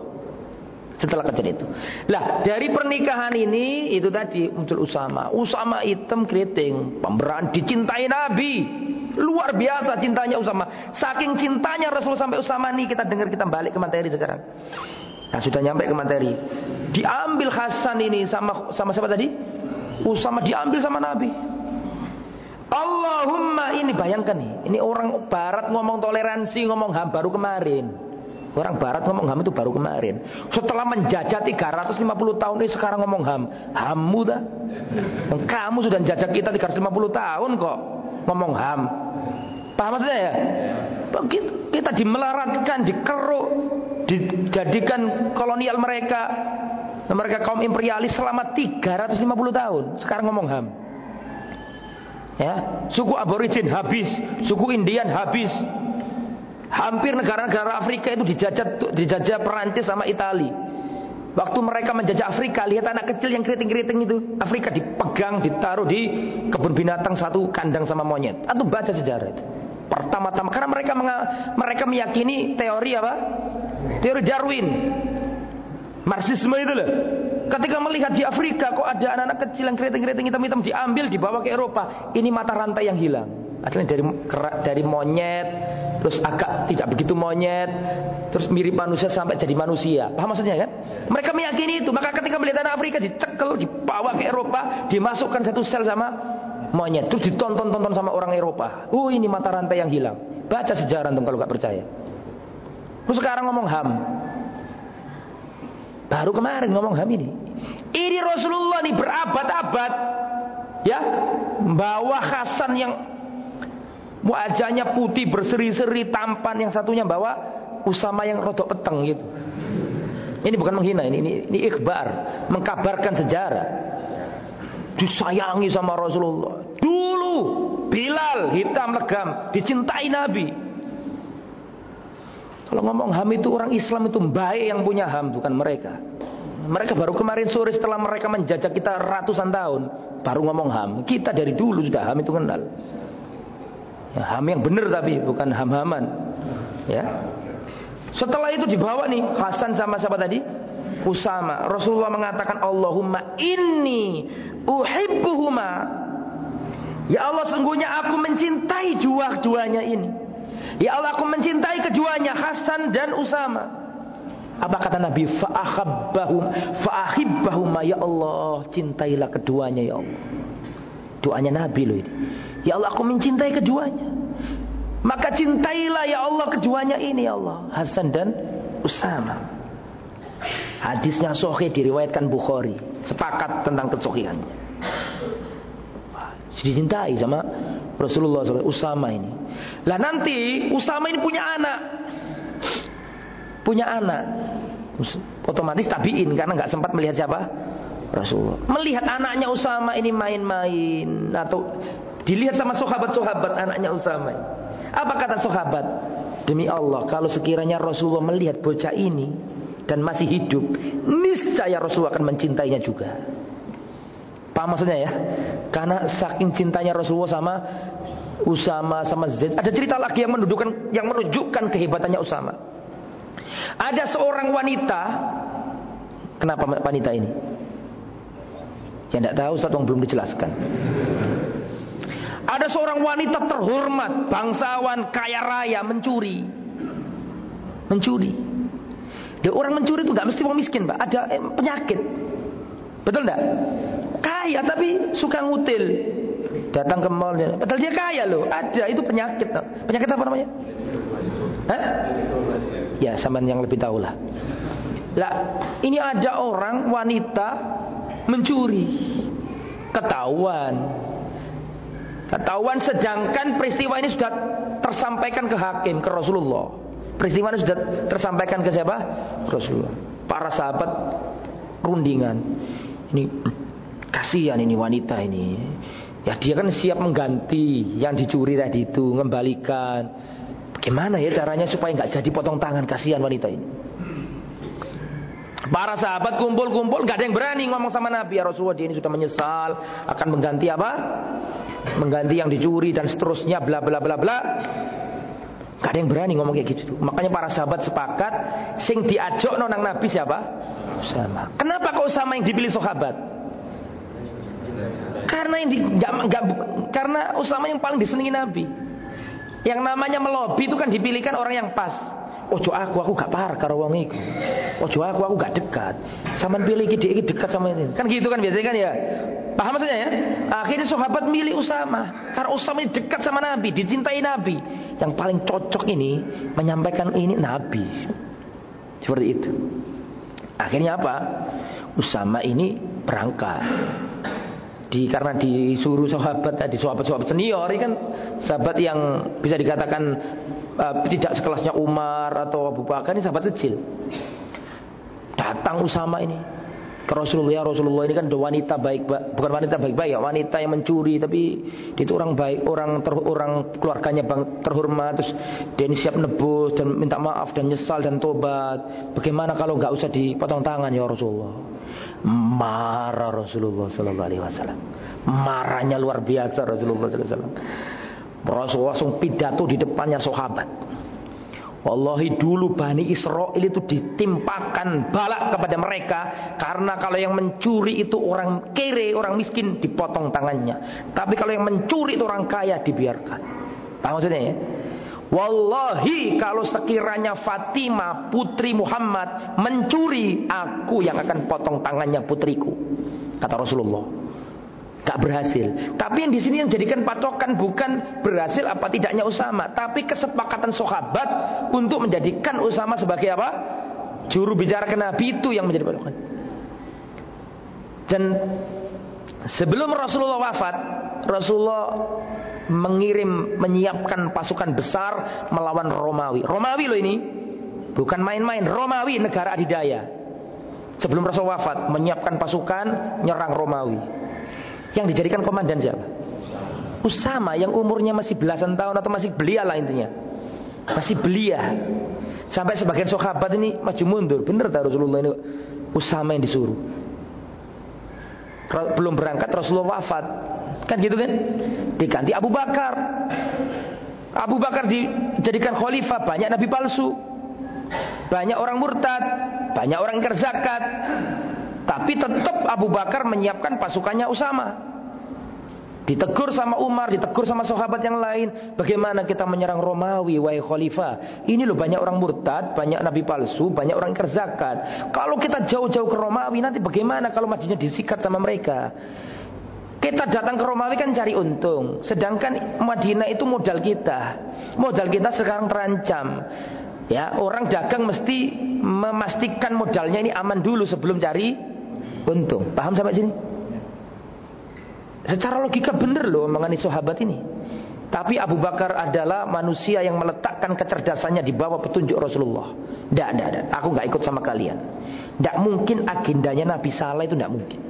setelah kejadian itu. Lah dari pernikahan ini itu tadi muncul Usama. Usama hitam keriting, pemberan dicintai Nabi. Luar biasa cintanya Usama. Saking cintanya Rasul sampai Usama nih kita dengar kita balik ke materi sekarang. Nah sudah nyampe ke materi. Diambil Hasan ini sama sama siapa tadi? Usama diambil sama Nabi. Allahumma ini bayangkan nih. Ini orang barat ngomong toleransi, ngomong ham baru kemarin. Orang barat ngomong ham itu baru kemarin. Setelah menjajah 350 tahun ini sekarang ngomong ham. Hamu dah. Kamu sudah jajah kita 350 tahun kok ngomong ham. Paham maksudnya ya? Kita dimelaratkan, dikeruk, dijadikan kolonial mereka. Mereka kaum imperialis selama 350 tahun. Sekarang ngomong ham. Ya, suku aborigin habis, suku Indian habis. Hampir negara-negara Afrika itu dijajah dijajah Perancis sama Italia. Waktu mereka menjajah Afrika, lihat anak kecil yang keriting-keriting itu. Afrika dipegang, ditaruh di kebun binatang satu kandang sama monyet. Atau baca sejarah itu. Pertama-tama karena mereka mereka meyakini teori apa? Teori Darwin. Marxisme itu loh. Ketika melihat di Afrika kok ada anak-anak kecil yang keriting-keriting hitam-hitam diambil dibawa ke Eropa, ini mata rantai yang hilang. Asalnya dari dari monyet, terus agak tidak begitu monyet, terus mirip manusia sampai jadi manusia. Paham maksudnya kan? Mereka meyakini itu. Maka ketika melihat anak Afrika dicekel, dibawa ke Eropa, dimasukkan satu sel sama monyet, terus ditonton-tonton sama orang Eropa. Oh ini mata rantai yang hilang. Baca sejarah antum kalau nggak percaya. Terus sekarang ngomong ham. Baru kemarin ngomong ham ini. Ini Rasulullah nih berabad-abad ya bawa Hasan yang Wajahnya putih berseri-seri tampan yang satunya bawa Usama yang rodok peteng gitu. Ini bukan menghina, ini ini, ini ikhbar, mengkabarkan sejarah. Disayangi sama Rasulullah. Dulu Bilal hitam legam, dicintai Nabi. Kalau ngomong ham itu orang Islam itu baik yang punya ham bukan mereka. Mereka baru kemarin sore setelah mereka menjajah kita ratusan tahun baru ngomong ham. Kita dari dulu sudah ham itu kenal. Ya, ham yang benar tapi bukan ham-haman. Ya. Setelah itu dibawa nih Hasan sama siapa tadi? Usama. Rasulullah mengatakan Allahumma inni uhibbuhuma. Ya Allah sungguhnya aku mencintai jua-juanya ini. Ya Allah aku mencintai keduanya Hasan dan Usama. Apa kata Nabi? Fa'ahabbahum fa'ahibbahuma ya Allah, cintailah keduanya ya Allah. Doanya Nabi loh ini. Ya Allah aku mencintai keduanya. Maka cintailah ya Allah keduanya ini ya Allah. Hasan dan Usama. Hadisnya sahih diriwayatkan Bukhari. Sepakat tentang kesohihannya. Dicintai sama Rasulullah SAW. Usama ini. Lah nanti Usama ini punya anak. Punya anak. Otomatis tabiin karena nggak sempat melihat siapa Rasulullah. Melihat anaknya Usama ini main-main atau Dilihat sama sahabat-sahabat anaknya Usama. Apa kata sahabat? Demi Allah, kalau sekiranya Rasulullah melihat bocah ini dan masih hidup, niscaya Rasulullah akan mencintainya juga. Paham maksudnya ya? Karena saking cintanya Rasulullah sama Usama sama Zaid. Ada cerita lagi yang menunjukkan yang menunjukkan kehebatannya Usama. Ada seorang wanita. Kenapa wanita ini? Yang tidak tahu satu yang belum dijelaskan. Ada seorang wanita terhormat, bangsawan, kaya raya, mencuri. Mencuri. Dia orang mencuri itu nggak mesti orang miskin, Pak. Ada eh, penyakit. Betul enggak? Kaya tapi suka ngutil. Datang ke mallnya. Padahal dia kaya loh. Ada itu penyakit. Penyakit apa namanya? Hah? Ya, sama yang lebih tahu lah. Lah, ini ada orang wanita mencuri. Ketahuan. Ketahuan sedangkan peristiwa ini sudah tersampaikan ke hakim, ke Rasulullah. Peristiwa ini sudah tersampaikan ke siapa? Rasulullah. Para sahabat rundingan. Ini *clears throat* kasihan ini wanita ini. Ya dia kan siap mengganti yang dicuri tadi itu, mengembalikan. Bagaimana ya caranya supaya nggak jadi potong tangan kasihan wanita ini? Para sahabat kumpul-kumpul gak ada yang berani ngomong sama Nabi ya Rasulullah dia ini sudah menyesal akan mengganti apa? Mengganti yang dicuri dan seterusnya bla bla bla bla. Gak ada yang berani ngomong kayak gitu. Makanya para sahabat sepakat sing diajak nonang Nabi siapa? Usama. Kenapa kok Usama yang dipilih sahabat? Karena yang di, gak, gak, karena Usama yang paling disenangi Nabi. Yang namanya melobi itu kan dipilihkan orang yang pas. Ojo aku aku gak par karo wong iku. Ojo aku aku gak dekat. Saman pilih iki iki dekat sama ini. Kan gitu kan biasanya kan ya. Paham maksudnya ya? Akhirnya sahabat milih Usama karena Usama ini dekat sama Nabi, dicintai Nabi. Yang paling cocok ini menyampaikan ini Nabi. Seperti itu. Akhirnya apa? Usama ini berangkat di karena disuruh sahabat tadi sahabat-sahabat senior ini kan sahabat yang bisa dikatakan uh, tidak sekelasnya Umar atau Abu Bakar ini sahabat kecil. Datang Usama ini ke Rasulullah, ya Rasulullah ini kan wanita baik, bukan wanita baik-baik ya, wanita yang mencuri tapi itu orang baik, orang ter, orang keluarganya bang, terhormat terus dia ini siap nebus dan minta maaf dan nyesal dan tobat. Bagaimana kalau nggak usah dipotong tangan ya Rasulullah? Marah Rasulullah Sallallahu Alaihi Wasallam. Marahnya luar biasa Rasulullah Sallallahu Alaihi Wasallam. Rasulullah langsung pidato di depannya sahabat. Wallahi dulu Bani Israel itu ditimpakan balak kepada mereka karena kalau yang mencuri itu orang kere, orang miskin dipotong tangannya. Tapi kalau yang mencuri itu orang kaya dibiarkan. Paham maksudnya ya? Wallahi kalau sekiranya Fatimah putri Muhammad mencuri, aku yang akan potong tangannya putriku. Kata Rasulullah. Gak berhasil. Tapi yang di sini yang jadikan patokan bukan berhasil apa tidaknya Usama, tapi kesepakatan sahabat untuk menjadikan Usama sebagai apa? Juru bicara ke Nabi itu yang menjadi patokan. Dan sebelum Rasulullah wafat, Rasulullah mengirim menyiapkan pasukan besar melawan Romawi. Romawi loh ini. Bukan main-main, Romawi negara adidaya. Sebelum Rasul wafat menyiapkan pasukan nyerang Romawi. Yang dijadikan komandan siapa? Usama yang umurnya masih belasan tahun atau masih belia lah intinya. Masih belia. Sampai sebagian sahabat ini maju mundur. Benar tak Rasulullah ini Usama yang disuruh. Belum berangkat Rasulullah wafat. Kan gitu kan? Diganti Abu Bakar. Abu Bakar dijadikan khalifah, banyak nabi palsu. Banyak orang murtad, banyak orang ingkar. Tapi tetap Abu Bakar menyiapkan pasukannya Usama. Ditegur sama Umar, ditegur sama sahabat yang lain. Bagaimana kita menyerang Romawi, wahai khalifah? Ini loh banyak orang murtad, banyak nabi palsu, banyak orang ingkar. Kalau kita jauh-jauh ke Romawi, nanti bagaimana kalau majunya disikat sama mereka? Kita datang ke Romawi kan cari untung. Sedangkan Madinah itu modal kita. Modal kita sekarang terancam. Ya, orang dagang mesti memastikan modalnya ini aman dulu sebelum cari untung. Paham sampai sini? Secara logika benar loh mengenai sahabat ini. Tapi Abu Bakar adalah manusia yang meletakkan kecerdasannya di bawah petunjuk Rasulullah. Tidak, tidak, tidak. Aku nggak ikut sama kalian. Tidak mungkin agendanya Nabi Salah itu tidak mungkin.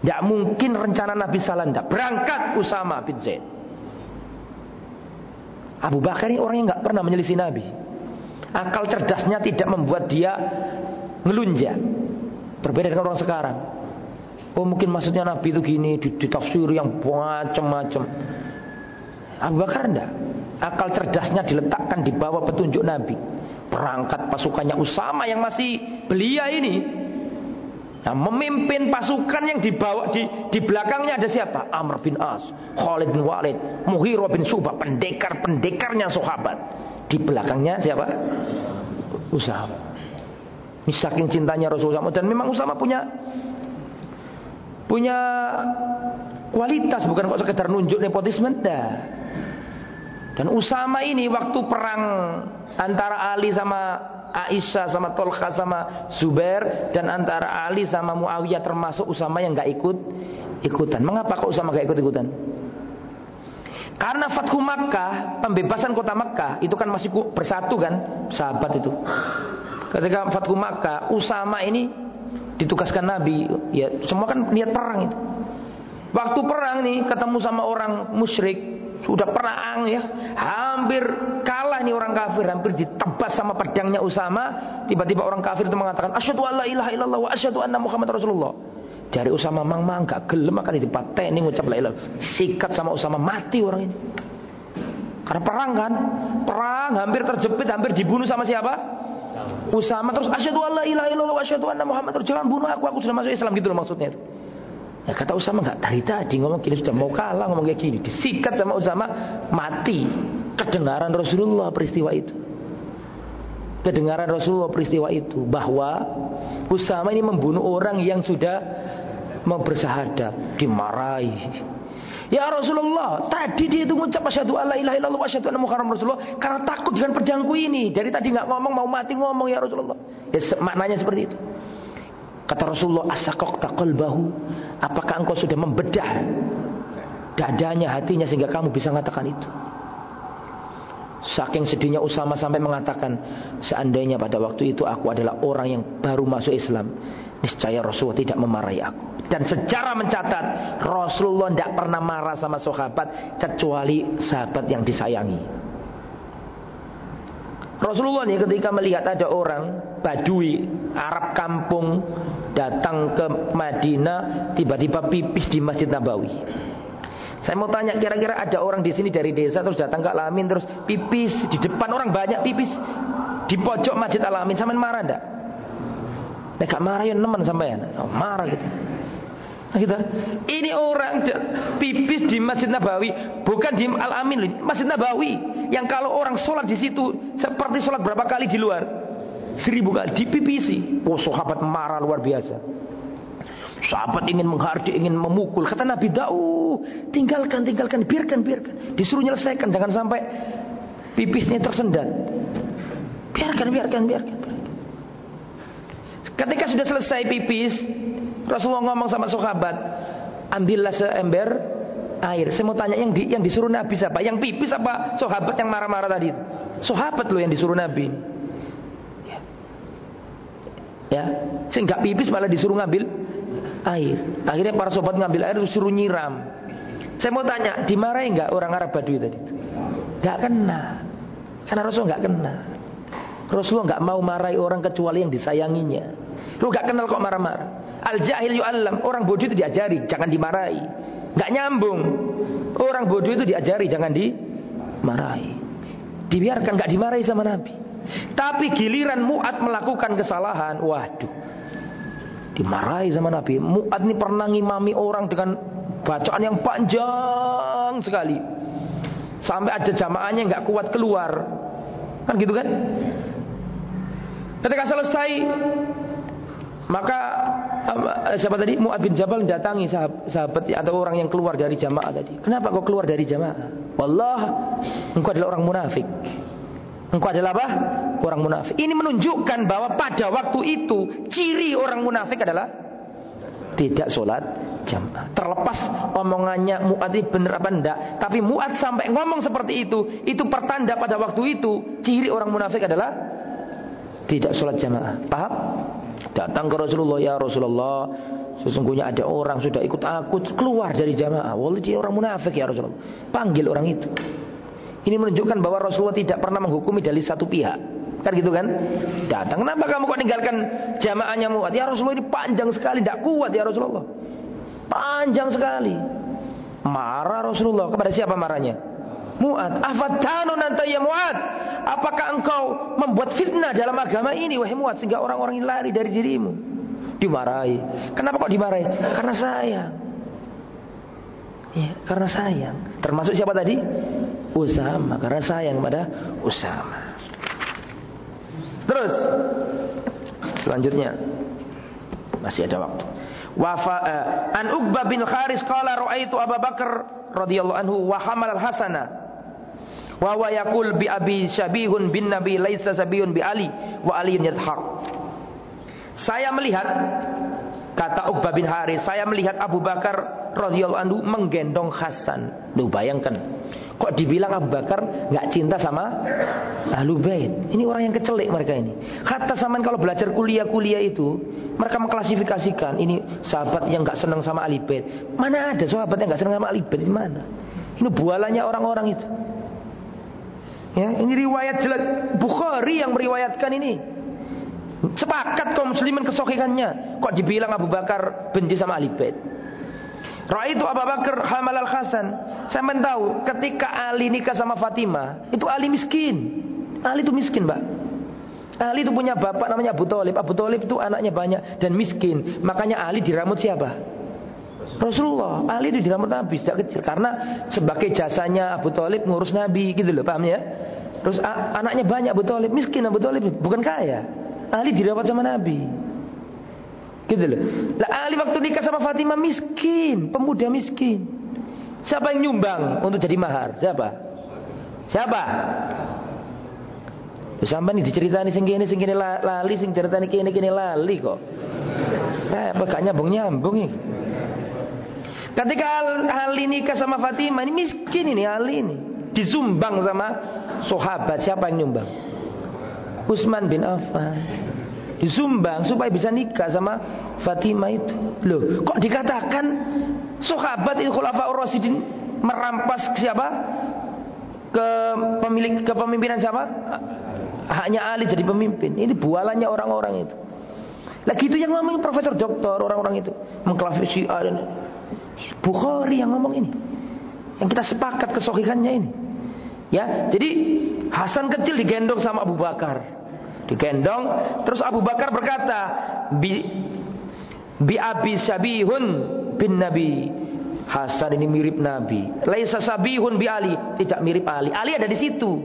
Tidak mungkin rencana Nabi Salah tidak. Berangkat Usama bin Zaid. Abu Bakar ini orang yang nggak pernah menyelisih Nabi. Akal cerdasnya tidak membuat dia ngelunjak. Berbeda dengan orang sekarang. Oh mungkin maksudnya Nabi itu gini ditafsir yang macam-macam. Abu Bakar enggak. Akal cerdasnya diletakkan di bawah petunjuk Nabi. Perangkat pasukannya Usama yang masih belia ini. Nah, memimpin pasukan yang dibawa di di belakangnya ada siapa? Amr bin As, Khalid bin Walid, Mughirah bin Subah, pendekar-pendekarnya sahabat. Di belakangnya siapa? Usama. Saking cintanya Rasulullah dan memang Usama punya punya kualitas bukan kok sekedar nunjuk nepotisme dah. Dan Usama ini waktu perang antara Ali sama Aisyah sama Tolkha sama Zubair dan antara Ali sama Muawiyah termasuk Usama yang nggak ikut ikutan. Mengapa kok Usama nggak ikut ikutan? Karena Fathu Makkah, pembebasan kota Makkah itu kan masih bersatu kan, sahabat itu. Ketika Fathu Makkah, Usama ini ditugaskan Nabi, ya semua kan niat perang itu. Waktu perang nih ketemu sama orang musyrik, sudah perang ya, hampir kalah nih orang kafir, hampir ditebas sama pedangnya Usama. Tiba-tiba orang kafir itu mengatakan, Asyhadu an la ilaha illallah wa asyhadu anna Muhammad Rasulullah. Dari Usama mang mang gak gelem akan dipateni ngucap la ilaha. Sikat sama Usama mati orang ini. Karena perang kan? Perang hampir terjepit, hampir dibunuh sama siapa? Usama terus asyhadu alla ilaha illallah wa asyhadu anna Muhammad jangan bunuh aku aku sudah masuk Islam gitu loh maksudnya itu. Ya kata Usama nggak dari tadi ngomong gini sudah mau kalah ngomong kayak gini. Disikat sama Usama mati. Kedengaran Rasulullah peristiwa itu. Kedengaran Rasulullah peristiwa itu bahwa Usama ini membunuh orang yang sudah mau bersahadat dimarahi Ya Rasulullah, tadi dia itu ngucap asyhadu alla ilaha illallah wa asyhadu anna Muhammadar Rasulullah karena takut dengan pedangku ini. Dari tadi nggak ngomong mau mati ngomong ya Rasulullah. Ya maknanya seperti itu. Kata Rasulullah, asaqaqta qalbahu? Apakah engkau sudah membedah dadanya, hatinya sehingga kamu bisa mengatakan itu? Saking sedihnya Usama sampai mengatakan Seandainya pada waktu itu aku adalah orang yang baru masuk Islam Niscaya Rasulullah tidak memarahi aku. Dan secara mencatat Rasulullah tidak pernah marah sama sahabat Kecuali sahabat yang disayangi. Rasulullah nih ketika melihat ada orang Badui Arab kampung Datang ke Madinah Tiba-tiba pipis di Masjid Nabawi. Saya mau tanya kira-kira ada orang di sini dari desa terus datang ke Alamin terus pipis di depan orang banyak pipis di pojok Masjid Alamin sampean marah ndak? Nek gak marah ya nemen sampean. Oh, marah gitu. Nah, gitu. Ini orang pipis di Masjid Nabawi, bukan di Al Amin, Masjid Nabawi. Yang kalau orang sholat di situ seperti sholat berapa kali di luar, seribu kali dipipisi. Oh sahabat marah luar biasa. Sahabat ingin menghardik, ingin memukul. Kata Nabi, Da'u, tinggalkan, tinggalkan, biarkan, biarkan. Disuruh nyelesaikan, jangan sampai pipisnya tersendat. Biarkan, biarkan, biarkan. Ketika sudah selesai pipis, Rasulullah ngomong sama sahabat, ambillah seember air. Saya mau tanya yang di, yang disuruh Nabi siapa? Yang pipis apa sahabat yang marah-marah tadi? Sahabat loh yang disuruh Nabi. Ya. Saya pipis malah disuruh ngambil air. Akhirnya para sobat ngambil air suruh nyiram. Saya mau tanya, dimarahi nggak orang Arab Badui tadi? Gak kena. Karena Rasul nggak kena. Rasulullah nggak mau marahi orang kecuali yang disayanginya. Lu nggak kenal kok marah-marah. Al jahil yu'allam. Orang bodoh itu diajari, jangan dimarahi. Nggak nyambung. Orang bodoh itu diajari, jangan dimarahi. Dibiarkan nggak dimarahi sama Nabi. Tapi giliran Mu'ad melakukan kesalahan, waduh. Dimarahi sama Nabi. Mu'ad ini pernah ngimami orang dengan bacaan yang panjang sekali. Sampai ada jamaahnya nggak kuat keluar. Kan gitu kan? Ketika selesai maka siapa tadi Mu'ad bin Jabal datangi sahabat, sahabat atau orang yang keluar dari jamaah tadi. Kenapa kau keluar dari jamaah? Wallah, engkau adalah orang munafik. Engkau adalah apa? Orang munafik. Ini menunjukkan bahwa pada waktu itu ciri orang munafik adalah tidak sholat jamaah. Terlepas omongannya Mu'ad ini benar apa enggak, tapi Mu'ad sampai ngomong seperti itu, itu pertanda pada waktu itu ciri orang munafik adalah tidak sholat jamaah. Paham? Datang ke Rasulullah, ya Rasulullah, sesungguhnya ada orang sudah ikut aku keluar dari jamaah. Wallah dia orang munafik ya Rasulullah. Panggil orang itu. Ini menunjukkan bahwa Rasulullah tidak pernah menghukumi dari satu pihak. Kan gitu kan? Datang, kenapa kamu kok tinggalkan jamaahnya muat? Ya Rasulullah ini panjang sekali, tidak kuat ya Rasulullah. Panjang sekali. Marah Rasulullah kepada siapa marahnya? Muat. Afatanu nanti ya Muat. Apakah engkau membuat fitnah dalam agama ini wahai Muat sehingga orang-orang ini lari dari dirimu? Dimarahi. Kenapa kok dimarahi? Karena sayang. Ya, karena sayang. Termasuk siapa tadi? Usama karena sayang pada Usama. Terus selanjutnya masih ada waktu. Wafa uh, an Uqbah bin Kharis qala ra'aitu Abu Bakar radhiyallahu anhu wa hamal al-Hasana Wa wa yakul bi abi syabihun bin nabi laisa sabihun bi Ali wa aliyun yadhak. Saya melihat kata Uqbah bin Haris, saya melihat Abu Bakar radhiyallahu anhu menggendong Hasan. Lu bayangkan, kok dibilang Abu Bakar nggak cinta sama Ahlu Bait? Ini orang yang kecelik mereka ini. Kata zaman kalau belajar kuliah-kuliah itu, mereka mengklasifikasikan ini sahabat yang nggak senang sama Ali Bait. Mana ada sahabat yang nggak senang sama Ali Bait? Mana? Ini bualannya orang-orang itu. Ya, ini riwayat jelek Bukhari yang meriwayatkan ini. Sepakat kaum muslimin kesohihannya. Kok dibilang Abu Bakar benci sama Ali Bait? itu Abu Bakar Hamal Al Hasan. Saya tahu ketika Ali nikah sama Fatimah, itu Ali miskin. Ali itu miskin, Mbak. Ali itu punya bapak namanya Abu Talib. Abu Talib itu anaknya banyak dan miskin. Makanya Ali diramut siapa? Rasulullah. Ali itu diramut Nabi sejak kecil karena sebagai jasanya Abu Talib ngurus Nabi gitu loh, paham ya? Terus anaknya banyak Abu Talib, miskin Abu Talib, bukan kaya. Ali dirawat sama Nabi. Gitu loh. Lah Ali waktu nikah sama Fatimah miskin, pemuda miskin. Siapa yang nyumbang untuk jadi mahar? Siapa? Siapa? Sampai nih diceritani sing kene sing kene lali sing ceritani kene kene lali kok. Eh, gak nyambung nyambung. Ketika Ali nikah sama Fatimah ini miskin ini Ali ini. Disumbang sama sahabat. Siapa yang nyumbang? Utsman bin Affan. Disumbang supaya bisa nikah sama Fatimah itu. Loh, kok dikatakan sahabat itu khulafaur rasyidin merampas siapa? Ke pemilik kepemimpinan siapa? Hanya Ali jadi pemimpin. Ini bualannya orang-orang itu. Lagi itu yang ngomong profesor doktor orang-orang itu mengklasifikasi Bukhari yang ngomong ini. Yang kita sepakat kesohihannya ini. Ya, jadi Hasan kecil digendong sama Abu Bakar. Digendong, terus Abu Bakar berkata, bi bi abi sabihun bin Nabi. Hasan ini mirip Nabi. Laisa sabihun bi Ali, tidak mirip Ali. Ali ada di situ.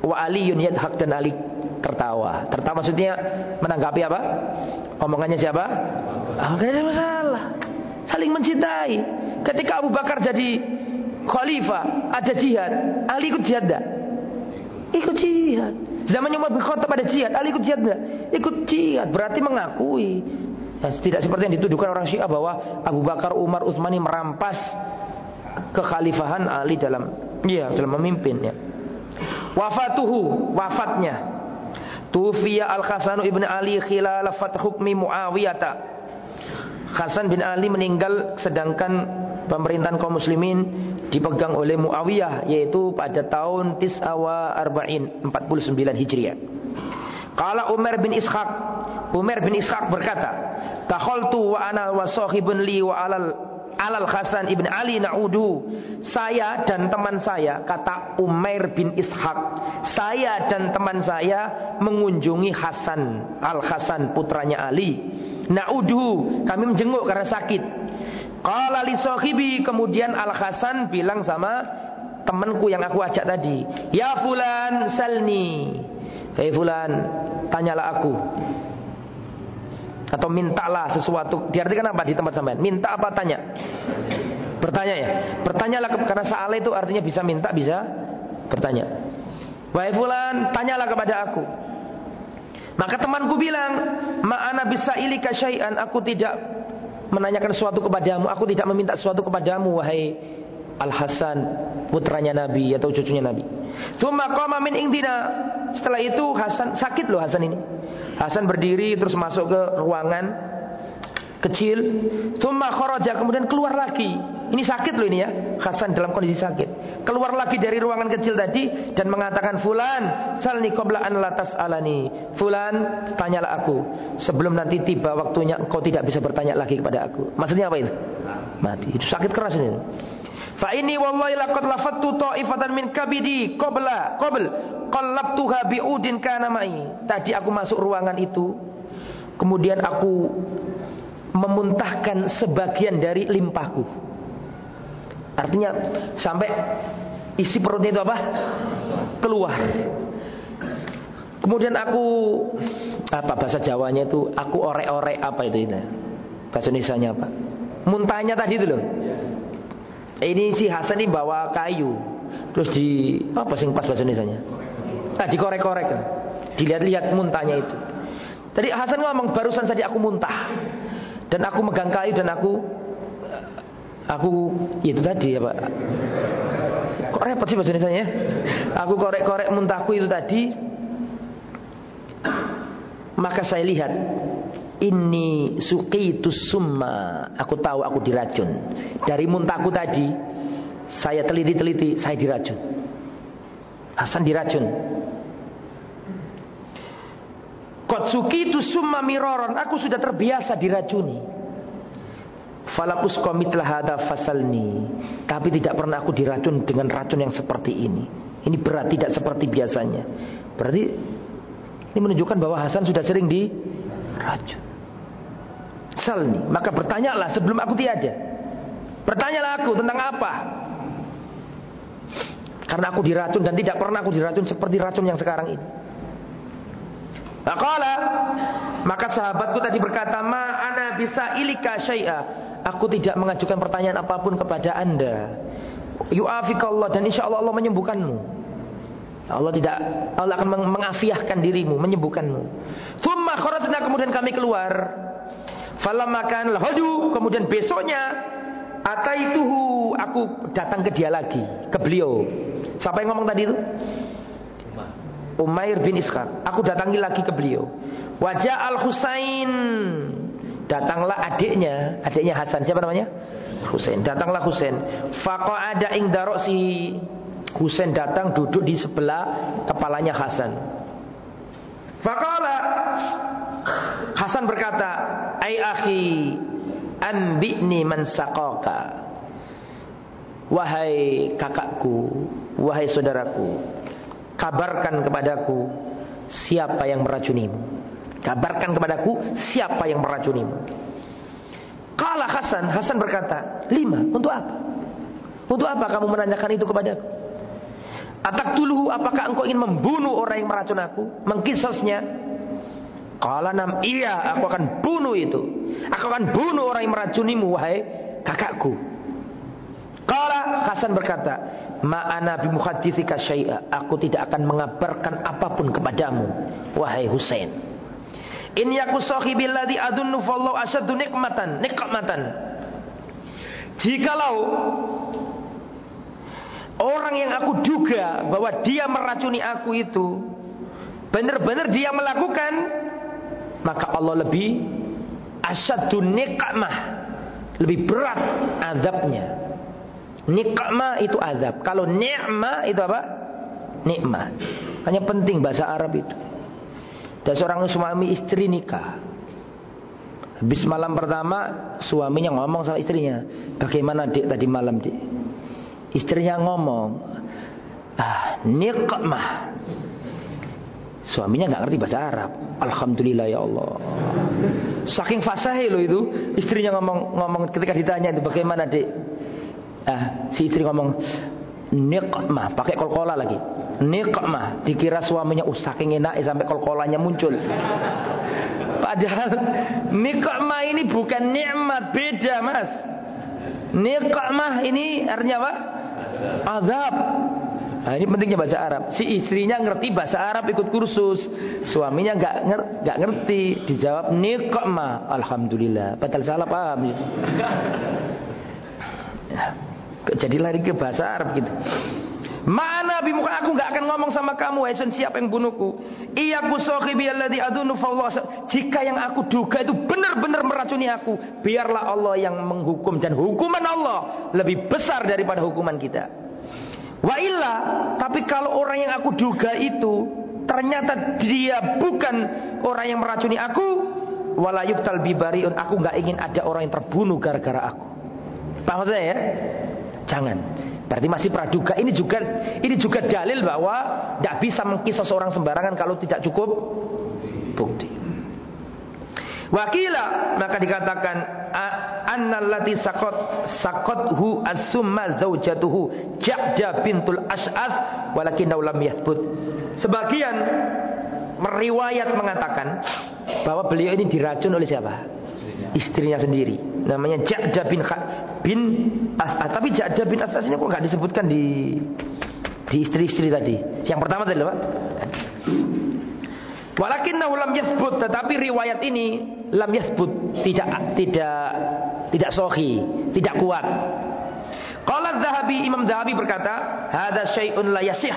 Wa Aliyun yadhak dan Ali tertawa. Tertawa maksudnya menanggapi apa? Omongannya siapa? Oh, gak ada masalah saling mencintai. Ketika Abu Bakar jadi khalifah, ada jihad. Ali ikut jihad tak? Ikut jihad. Zaman Umar bin Khattab ada jihad, Ali ikut jihad tak? Ikut jihad, berarti mengakui. Nah, tidak seperti yang dituduhkan orang Syiah bahwa Abu Bakar, Umar, Utsman merampas kekhalifahan Ali dalam iya dalam memimpinnya. Wafatuhu, wafatnya. Tufiya Al-Hasanu ibn Ali khilal fat hukmi Muawiyah Hasan bin Ali meninggal sedangkan pemerintahan kaum muslimin dipegang oleh Muawiyah yaitu pada tahun Tis'awa Arba'in 49 Hijriah. Kala Umar bin Ishaq Umar bin Ishaq berkata, "Takhaltu wa ana wa sahibun li wa alal alal Hasan ibn Ali na'udu." Saya dan teman saya kata Umar bin Ishaq, saya dan teman saya mengunjungi Hasan Al Hasan putranya Ali Na'udhu, kami menjenguk karena sakit. Qala li sahibi, kemudian Al Hasan bilang sama temanku yang aku ajak tadi, "Ya fulan, salni." Hei fulan, tanyalah aku. Atau mintalah sesuatu. Diartikan apa di tempat sampean? Minta apa tanya? Bertanya ya. Bertanyalah karena sa'ala itu artinya bisa minta, bisa bertanya. Wahai fulan, tanyalah kepada aku. Maka temanku bilang, "Ma'ana bisa ilika syai'an, aku tidak menanyakan sesuatu kepadamu, aku tidak meminta sesuatu kepadamu wahai Al-Hasan, putranya Nabi atau cucunya Nabi." Tsumma qama min indina. Setelah itu Hasan sakit loh Hasan ini. Hasan berdiri terus masuk ke ruangan kecil, Tumma kharaja kemudian keluar lagi. Ini sakit loh ini ya, Hasan dalam kondisi sakit. Keluar lagi dari ruangan kecil tadi dan mengatakan Fulan, salni qabla an latas alani. Fulan, tanyalah aku sebelum nanti tiba waktunya engkau tidak bisa bertanya lagi kepada aku. Maksudnya apa itu? Mati. Itu sakit keras ini. Fa ini wallahi laqad lafattu ta'ifatan min kabidi qabla qabl qallabtuha bi'udin kana mai. Tadi aku masuk ruangan itu kemudian aku memuntahkan sebagian dari limpahku. Artinya sampai isi perutnya itu apa? Keluar. Kemudian aku apa bahasa Jawanya itu aku orek-orek apa itu ini? Bahasa Indonesia apa? Muntahnya tadi itu loh. Ini si Hasan ini bawa kayu. terus di apa sing pas bahasa Indonesia? Nah, dikorek-korek. Dilihat-lihat muntahnya itu. Tadi Hasan ngomong barusan saja aku muntah. Dan aku megang kayu dan aku aku ya itu tadi ya Pak. Kok repot sih bahasa ya? Aku korek-korek muntahku itu tadi. Maka saya lihat ini suqitu summa. Aku tahu aku diracun. Dari muntahku tadi saya teliti-teliti saya diracun. Hasan diracun. Kotsuki itu summa miroron. Aku sudah terbiasa diracuni. Falakus komitlah hada fasalni. Tapi tidak pernah aku diracun dengan racun yang seperti ini. Ini berat, tidak seperti biasanya. Berarti ini menunjukkan bahwa Hasan sudah sering diracun. Salni. Maka bertanyalah sebelum aku tiada. Bertanyalah aku tentang apa? Karena aku diracun dan tidak pernah aku diracun seperti racun yang sekarang ini. Faqala maka sahabatku tadi berkata, "Ma ana bisa ilika syai'a." Aku tidak mengajukan pertanyaan apa pun kepada Anda. Yu'afikallah dan insya Allah Allah menyembuhkanmu. Allah tidak Allah akan mengafiahkan dirimu, menyembuhkanmu. Thumma kharajna kemudian kami keluar. Falamma kan kemudian besoknya ataituhu aku datang ke dia lagi, ke beliau. Siapa yang ngomong tadi itu? Umair bin Ishaq. Aku datangi lagi ke beliau. Wajah Al Husain. Datanglah adiknya, adiknya Hasan. Siapa namanya? Husain. Datanglah Husain. Fakoh ada ing si Husain datang duduk di sebelah kepalanya Hasan. Fakola Hasan berkata, "Ai akhi, anbi'ni man saqaka." Wahai kakakku, wahai saudaraku, kabarkan kepadaku siapa yang meracunimu. Kabarkan kepadaku siapa yang meracunimu. Kala Hasan, Hasan berkata, lima, untuk apa? Untuk apa kamu menanyakan itu kepadaku? Atak dulu, apakah engkau ingin membunuh orang yang meracun aku? Mengkisosnya? Kala nam, iya, aku akan bunuh itu. Aku akan bunuh orang yang meracunimu, wahai kakakku. Kala Hasan berkata, Ma'ana bimuhadithika syai'a. Aku tidak akan mengabarkan apa pun kepadamu. Wahai Husain. In yaku sahibi alladhi adunnu fallahu asyaddu nikmatan. Nikmatan. Jikalau orang yang aku duga bahwa dia meracuni aku itu benar-benar dia melakukan maka Allah lebih asyaddu nikmah lebih berat azabnya Nikma itu azab. Kalau ni'ma itu apa? Nikmat. Hanya penting bahasa Arab itu. Dan seorang suami istri nikah. Habis malam pertama suaminya ngomong sama istrinya. Bagaimana dik tadi malam dik? Istrinya ngomong. Ah, nikmah. Suaminya nggak ngerti bahasa Arab. Alhamdulillah ya Allah. Saking fasih loh itu. Istrinya ngomong ngomong ketika ditanya itu bagaimana dik? Ah, si istri ngomong nikmah, pakai kol-kola lagi. Nikmah, dikira suaminya uh saking enak sampai kol-kolanya muncul. *laughs* Padahal nikmah ini bukan nikmat, beda mas. Nikmah ini artinya apa? Azab. Nah, ini pentingnya bahasa Arab. Si istrinya ngerti bahasa Arab ikut kursus, suaminya nggak nggak ngerti. Dijawab nikmah. Alhamdulillah. Padahal salah paham. *laughs* Ya. Jadi lari ke bahasa Arab gitu. Mana bimuka aku nggak akan ngomong sama kamu, Eson siapa yang bunuhku? Iya ku sahibi alladhi adunu Jika yang aku duga itu benar-benar meracuni aku, biarlah Allah yang menghukum dan hukuman Allah lebih besar daripada hukuman kita. Wa illa, tapi kalau orang yang aku duga itu ternyata dia bukan orang yang meracuni aku, wala yuktal bibariun, aku nggak ingin ada orang yang terbunuh gara-gara aku. Paham saya ya? Jangan. Berarti masih praduga. Ini juga ini juga dalil bahwa tidak bisa mengkisah seorang sembarangan kalau tidak cukup bukti. Wakila maka dikatakan annallati sakot sakothu as-summa zaujatuhu Ja'ja bintul Ash'ath walakin lam yathbut. Sebagian meriwayat mengatakan bahwa beliau ini diracun oleh siapa? Istrinya sendiri namanya Ja'ja bin bin As'ad. Tapi Ja'ja bin As'ad ini kok nggak disebutkan di Di istri-istri tadi. Yang pertama tadi Pak. Walakinnahu lam yathbut tetapi riwayat ini lam yathbut tidak tidak tidak sohi, tidak kuat. Qala Zahabi Imam Zahabi berkata, "Hadza syai'un la yasih."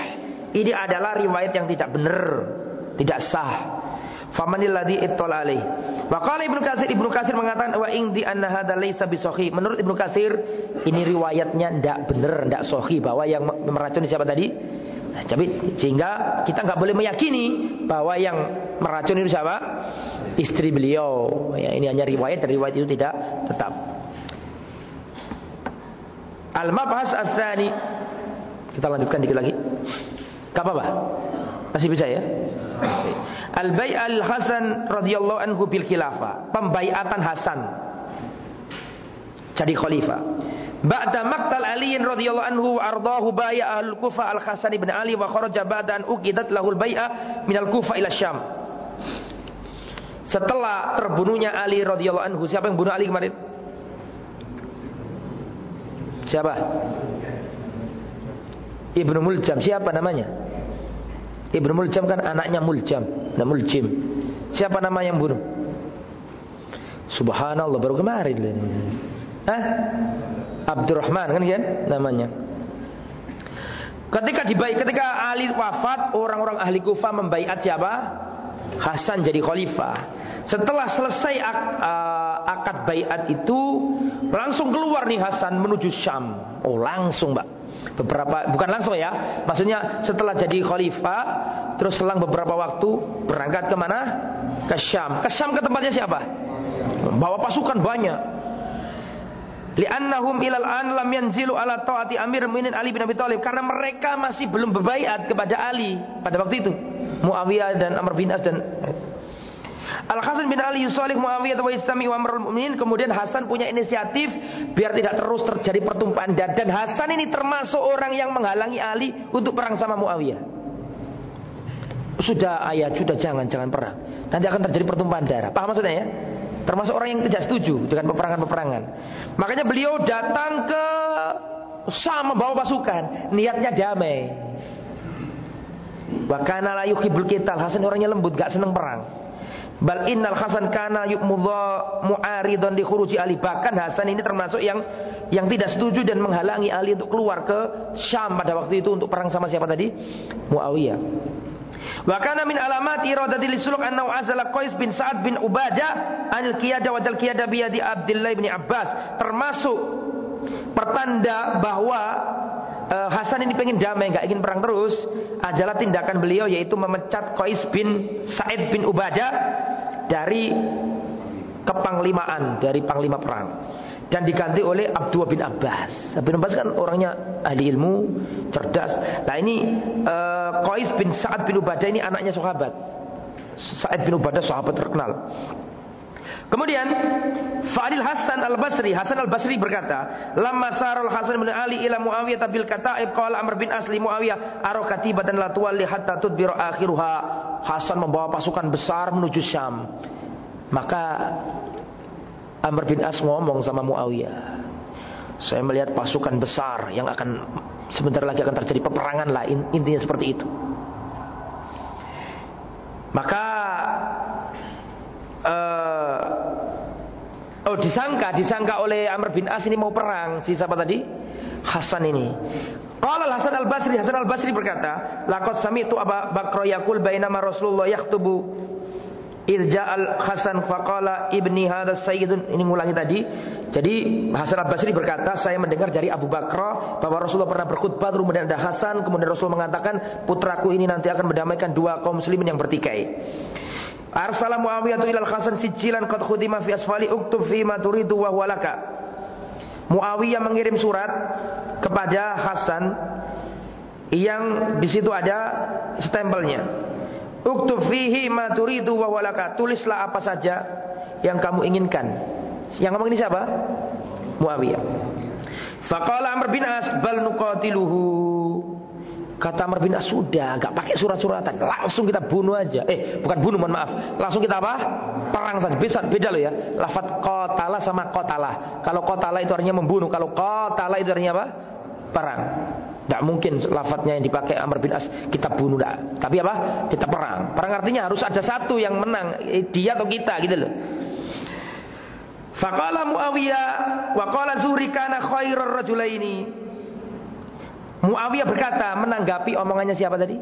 Ini adalah riwayat yang tidak benar, tidak sah. Famanil ladzi ittala alaih. Wa qala Ibnu Katsir Ibnu Katsir mengatakan wa ing di anna hadza laisa bisahih. Menurut Ibnu Katsir ini riwayatnya tidak benar, tidak sahih bahwa yang meracuni siapa tadi? Nah, sehingga kita nggak boleh meyakini bahwa yang meracuni itu siapa? Istri beliau. Ya, ini hanya riwayat, dan riwayat itu tidak tetap. Al-mabhas ats-tsani. Kita lanjutkan dikit lagi. Gak apa-apa. Masih bisa ya? Al-Bay' al-Hasan radhiyallahu anhu bil khilafah. Pembaiatan Hasan jadi khalifah. Ba'da maqtal Ali radhiyallahu anhu wa ardahu baya al Kufa al Hasan ibn Ali wa kharaja ba'da an uqidat lahul bai'ah min al Kufa ila Syam. Setelah terbunuhnya Ali radhiyallahu anhu, siapa yang bunuh Ali kemarin? Siapa? Ibnu Muljam. Siapa namanya? Ibnu Muljam kan anaknya Muljam. Nah Muljim. Siapa nama yang bunuh? Subhanallah baru kemarin. Hah? Abdurrahman kan kan namanya. Ketika dibaik, ketika Ali wafat, orang-orang ahli Kufah membaiat siapa? Hasan jadi khalifah. Setelah selesai ak, uh, akad baiat itu, langsung keluar nih Hasan menuju Syam. Oh, langsung, Mbak. Beberapa bukan langsung ya. Maksudnya setelah jadi khalifah, terus selang beberapa waktu berangkat ke mana? Ke Syam. Ke Syam ke tempatnya siapa? Bawa pasukan banyak. Li'annahum ilal an lam yanzilu ala taati Amir Mu'minin Ali bin Abi Thalib karena mereka masih belum berbaiat kepada Ali pada waktu itu. Muawiyah dan Amr bin As dan Al Hasan bin Ali yusalih Muawiyah wa Istami wa Amrul kemudian Hasan punya inisiatif biar tidak terus terjadi pertumpahan darah dan Hasan ini termasuk orang yang menghalangi Ali untuk perang sama Muawiyah. Sudah ayat, sudah jangan jangan perang. Nanti akan terjadi pertumpahan darah. Paham maksudnya ya? Termasuk orang yang tidak setuju dengan peperangan-peperangan. Makanya beliau datang ke sama bawa pasukan, niatnya damai. Wakana la yuhibbul qital. Hasan orangnya lembut, gak seneng perang. Bal innal Hasan kana yu'mudha mu'aridan di khuruji Ali. Bahkan Hasan ini termasuk yang yang tidak setuju dan menghalangi Ali untuk keluar ke Syam pada waktu itu untuk perang sama siapa tadi? Muawiyah. Wa kana min alamat iradati lisuluk annahu azala Qais bin Sa'ad bin Ubadah anil qiyada wa dal qiyada bi yadi Abdullah bin Abbas. Termasuk pertanda bahwa uh, Hasan ini pengen damai, nggak ingin perang terus, adalah tindakan beliau yaitu memecat Qais bin Sa'id bin Ubadah dari kepanglimaan, dari panglima perang dan diganti oleh Abdullah bin Abbas. Bin Abbas kan orangnya ahli ilmu, cerdas. Nah ini uh, Qais bin Sa'ad bin Ubadah ini anaknya sahabat. Sa'ad bin Ubadah sahabat terkenal. Kemudian Fadil Hasan Al Basri, Hasan Al Basri berkata, "Lama sarul Hasan bin Ali ila Muawiyah tabil kataib qala Amr bin Asli Muawiyah aro katibatan la tuwalli hatta tudbiru akhiruha." Hasan membawa pasukan besar menuju Syam. Maka Amr bin As ngomong sama Muawiyah. Saya melihat pasukan besar yang akan sebentar lagi akan terjadi peperangan lah intinya seperti itu. Maka uh, oh disangka disangka oleh Amr bin As ini mau perang si siapa tadi Hasan ini. Qala Hasan Al Basri Hasan Al Basri berkata, "Laqad sami'tu Abu Bakr yaqul bainama Rasulullah yaktubu Irja al Hasan faqala ibni hadha sayyidun ini ngulangi tadi. Jadi Hasan Al Basri berkata, saya mendengar dari Abu Bakar bahwa Rasulullah pernah berkhutbah kemudian ada Hasan, kemudian Rasul mengatakan putraku ini nanti akan mendamaikan dua kaum muslimin yang bertikai. Arsala Muawiyah ilal Hasan sijilan qad khudima fi asfali uktub fi ma turidu wa. Muawiyah mengirim surat kepada Hasan yang di situ ada stempelnya. Uktub fihi ma turidu wa. Tulislah apa saja yang kamu inginkan. Yang ngomong ini siapa? Muawiyah. Faqala Amr bin As bal nuqatiluhu. Kata Amr bin As sudah, enggak pakai surat-suratan, langsung kita bunuh aja. Eh, bukan bunuh, mohon maaf. Langsung kita apa? Perang saja. Beda, beda loh ya. Lafat qatala sama qatala. Kalau qatala itu artinya membunuh, kalau qatala itu artinya apa? Perang. Tidak mungkin lafadznya yang dipakai Amr bin As kita bunuh tidak. Tapi apa? Kita perang. Perang artinya harus ada satu yang menang, eh, dia atau kita gitu loh. Faqala Muawiyah wa qala Zuhri kana khairar rajulaini. Muawiyah berkata menanggapi omongannya siapa tadi?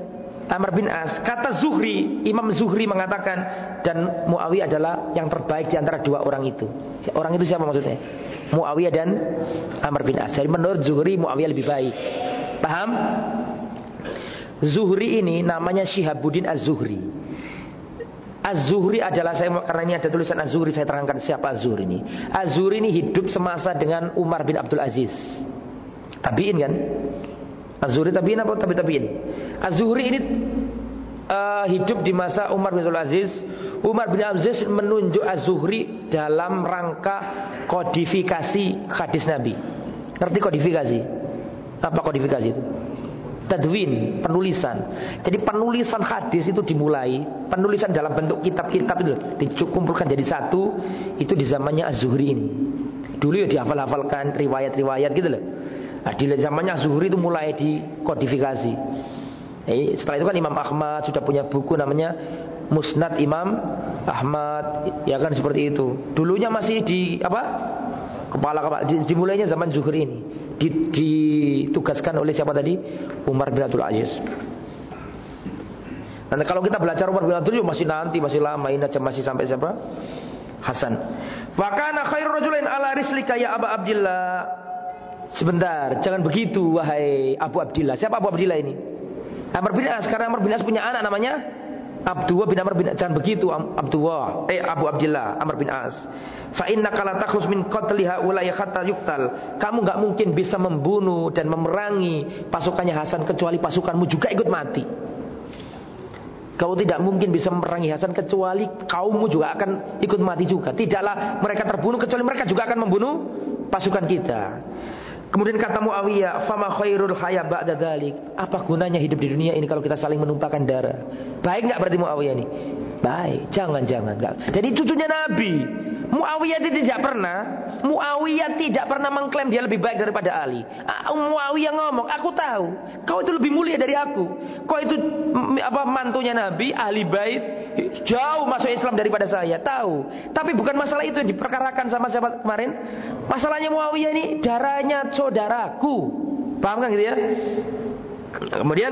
Amr bin As. Kata Zuhri, Imam Zuhri mengatakan dan Muawiyah adalah yang terbaik di antara dua orang itu. Orang itu siapa maksudnya? Muawiyah dan Amr bin As. Jadi menurut Zuhri Muawiyah lebih baik. Paham? Zuhri ini namanya Syihabuddin Az-Zuhri. Az-Zuhri adalah saya karena ini ada tulisan Az-Zuhri saya terangkan siapa Az-Zuhri ini. Az-Zuhri ini hidup semasa dengan Umar bin Abdul Aziz. Tabiin kan? Az-Zuhri tabiin apa tabi tabiin? Az-Zuhri ini uh, hidup di masa Umar bin Abdul Aziz. Umar bin Abdul Aziz menunjuk Az-Zuhri dalam rangka kodifikasi hadis Nabi. Ngerti kodifikasi? Apa kodifikasi itu? Tadwin, penulisan. Jadi penulisan hadis itu dimulai, penulisan dalam bentuk kitab-kitab itu dikumpulkan jadi satu, itu di zamannya Az-Zuhri ini. Dulu ya dihafal-hafalkan riwayat-riwayat gitu loh. Nah, di zamannya Az-Zuhri itu mulai dikodifikasi. Eh, setelah itu kan Imam Ahmad sudah punya buku namanya Musnad Imam Ahmad, ya kan seperti itu. Dulunya masih di apa? Kepala kepala dimulainya zaman Zuhri ini ditugaskan oleh siapa tadi? Umar bin Abdul Aziz. Nanti kalau kita belajar Umar bin Abdul Aziz masih nanti masih lama ini aja masih sampai siapa? Hasan. Wa kana khairur rajulain ala rislika ya Abu Abdullah. Sebentar, jangan begitu wahai Abu Abdullah. Siapa Abu Abdullah ini? Amr bin As. Karena Amr bin As punya anak namanya Abdullah bin Amr bin As. Jangan begitu Abdullah. Eh Abu Abdullah Amr bin As. Fa inna kala takhus min qatli haula'i hatta yuktal. Kamu nggak mungkin bisa membunuh dan memerangi pasukannya Hasan kecuali pasukanmu juga ikut mati. Kau tidak mungkin bisa memerangi Hasan kecuali kaummu juga akan ikut mati juga. Tidaklah mereka terbunuh kecuali mereka juga akan membunuh pasukan kita. Kemudian kata Muawiyah, "Fama khairul haya ba'da dzalik?" Apa gunanya hidup di dunia ini kalau kita saling menumpahkan darah? Baik enggak berarti Muawiyah ini? Baik, jangan-jangan. Jadi cucunya Nabi. Muawiyah tidak pernah Muawiyah tidak pernah mengklaim dia lebih baik daripada Ali. Ah, Muawiyah ngomong, aku tahu, kau itu lebih mulia dari aku. Kau itu apa mantunya Nabi, ahli bait, jauh masuk Islam daripada saya. Tahu. Tapi bukan masalah itu yang diperkarakan sama siapa kemarin. Masalahnya Muawiyah ini darahnya saudaraku. Paham kan gitu ya? Kemudian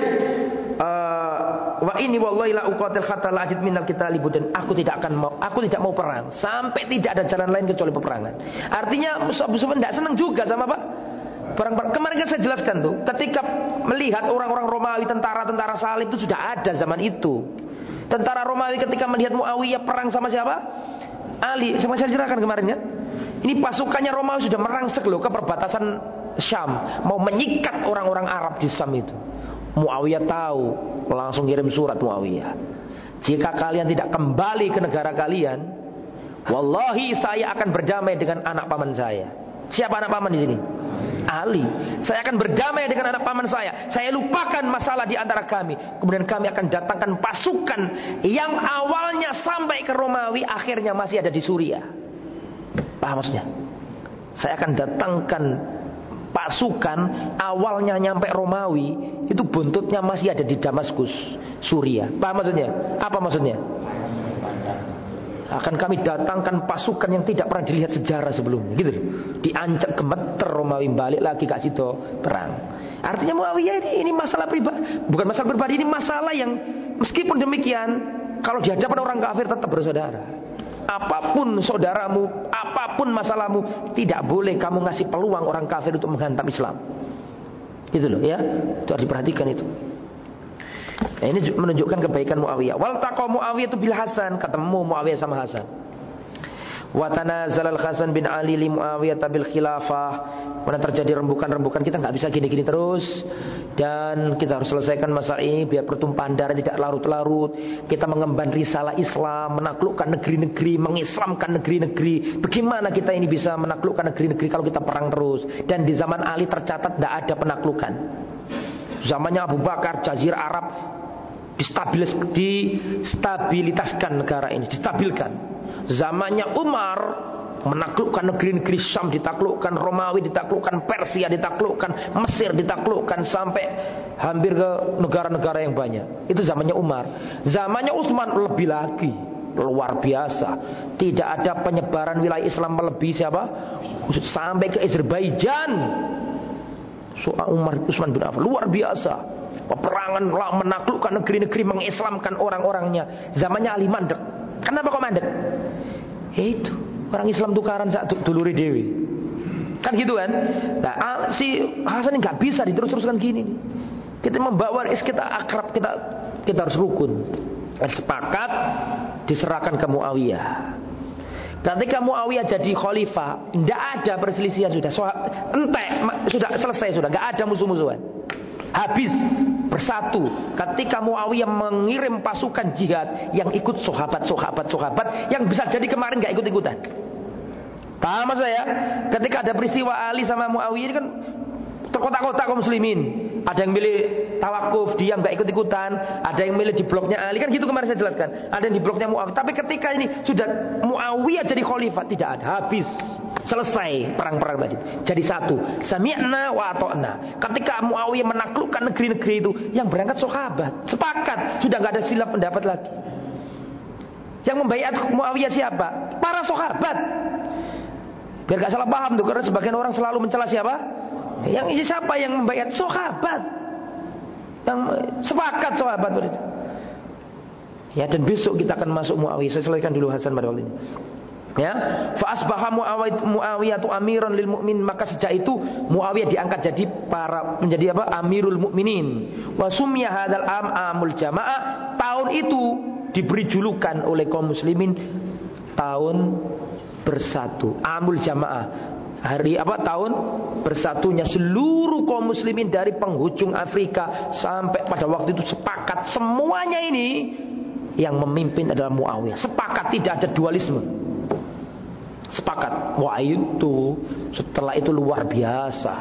uh, wa ini wallahi la uqatil hatta la ajid minal kita dan aku tidak akan mau aku tidak mau perang sampai tidak ada jalan lain kecuali peperangan. Artinya Abu Sufyan tidak senang juga sama apa? Perang, perang. Kemarin kan saya jelaskan tuh, ketika melihat orang-orang Romawi, tentara-tentara salib itu sudah ada zaman itu. Tentara Romawi ketika melihat Muawiyah perang sama siapa? Ali. Sama saya ceritakan kemarin ya. Ini pasukannya Romawi sudah merangsek loh ke perbatasan Syam, mau menyikat orang-orang Arab di Syam itu. Muawiyah tahu, langsung kirim surat Muawiyah. Jika kalian tidak kembali ke negara kalian, wallahi saya akan berdamai dengan anak paman saya. Siapa anak paman di sini? Ali. Saya akan berdamai dengan anak paman saya. Saya lupakan masalah di antara kami. Kemudian kami akan datangkan pasukan yang awalnya sampai ke Romawi, akhirnya masih ada di Suriah. Paham maksudnya? Saya akan datangkan pasukan awalnya nyampe Romawi itu buntutnya masih ada di Damaskus, Suriah. Apa maksudnya? Apa maksudnya? Akan kami datangkan pasukan yang tidak pernah dilihat sejarah sebelumnya, gitu. Diancam gemeter Romawi balik lagi ke situ perang. Artinya Muawiyah ini ini masalah pribadi, bukan masalah pribadi, ini masalah yang meskipun demikian kalau di hadapan orang kafir tetap bersaudara. Apa pun saudaramu, apa pun masalahmu, tidak boleh kamu ngasih peluang orang kafir untuk menghantam Islam. Itu loh ya, itu harus diperhatikan itu. Nah, ini menunjukkan kebaikan Muawiyah. Wal taqwa Muawiyah itu bil Hasan, ketemu Muawiyah sama Hasan. Wa tanazalal Hasan bin Ali li Muawiyah bil khilafah. Mana terjadi rembukan-rembukan kita nggak bisa gini-gini terus dan kita harus selesaikan masalah ini biar pertumpahan darah tidak larut-larut. Kita mengemban risalah Islam, menaklukkan negeri-negeri, mengislamkan negeri-negeri. Bagaimana kita ini bisa menaklukkan negeri-negeri kalau kita perang terus? Dan di zaman Ali tercatat tidak ada penaklukan. Zamannya Abu Bakar, Jazir Arab distabilis, distabilitaskan negara ini, distabilkan. Zamannya Umar menaklukkan negeri-negeri Syam ditaklukkan Romawi ditaklukkan Persia ditaklukkan Mesir ditaklukkan sampai hampir ke negara-negara yang banyak. Itu zamannya Umar. Zamannya Utsman lebih lagi. Luar biasa. Tidak ada penyebaran wilayah Islam melebihi siapa? Sampai ke Azerbaijan. Soal Umar Utsman bin Affan. Luar biasa. Peperangan menaklukkan negeri-negeri mengislamkan orang-orangnya. Zamannya Ali Mandek. Kenapa kok mandek ya itu Orang Islam tukaran saat duluri dewi. Kan gitu kan? Nah, si Hasan nggak bisa diterus-teruskan gini. Kita membawa is kita akrab, kita kita harus rukun. Sepakat diserahkan ke Muawiyah. Ketika Muawiyah jadi khalifah, tidak ada perselisihan sudah. Entek, sudah selesai sudah, nggak ada musuh-musuhan. Habis bersatu ketika Muawiyah mengirim pasukan jihad yang ikut sahabat sahabat sahabat yang bisa jadi kemarin nggak ikut ikutan. Paham saya? Ketika ada peristiwa Ali sama Muawiyah ini kan terkotak-kotak kaum muslimin. Ada yang milih tawakuf, dia nggak ikut-ikutan. Ada yang milih di bloknya Ali, kan gitu kemarin saya jelaskan. Ada yang di bloknya Muawiyah. Tapi ketika ini sudah Muawiyah jadi khalifah, tidak ada. Habis. Selesai perang-perang tadi. Jadi satu. Sami'na wa ato'na. Ketika Muawiyah menaklukkan negeri-negeri itu, yang berangkat sahabat. Sepakat. Sudah nggak ada silap pendapat lagi. Yang membayar Muawiyah siapa? Para sahabat. Biar gak salah paham tuh karena sebagian orang selalu mencela siapa? Yang ini siapa yang membayar? Sahabat. Yang sepakat sahabat berarti. Ya dan besok kita akan masuk Muawiyah. Saya selesaikan dulu Hasan pada waktu ini. Ya, fa asbaha Muawiyah tu amiran lil mukmin maka sejak itu Muawiyah diangkat jadi para menjadi apa? Amirul mukminin. Wa sumya hadzal am amul jamaah. Tahun itu diberi julukan oleh kaum muslimin tahun bersatu. Amul jamaah. Hari apa tahun bersatunya seluruh kaum muslimin dari penghujung Afrika sampai pada waktu itu sepakat semuanya ini yang memimpin adalah Muawiyah. Sepakat tidak ada dualisme. Sepakat. Wah itu setelah itu luar biasa.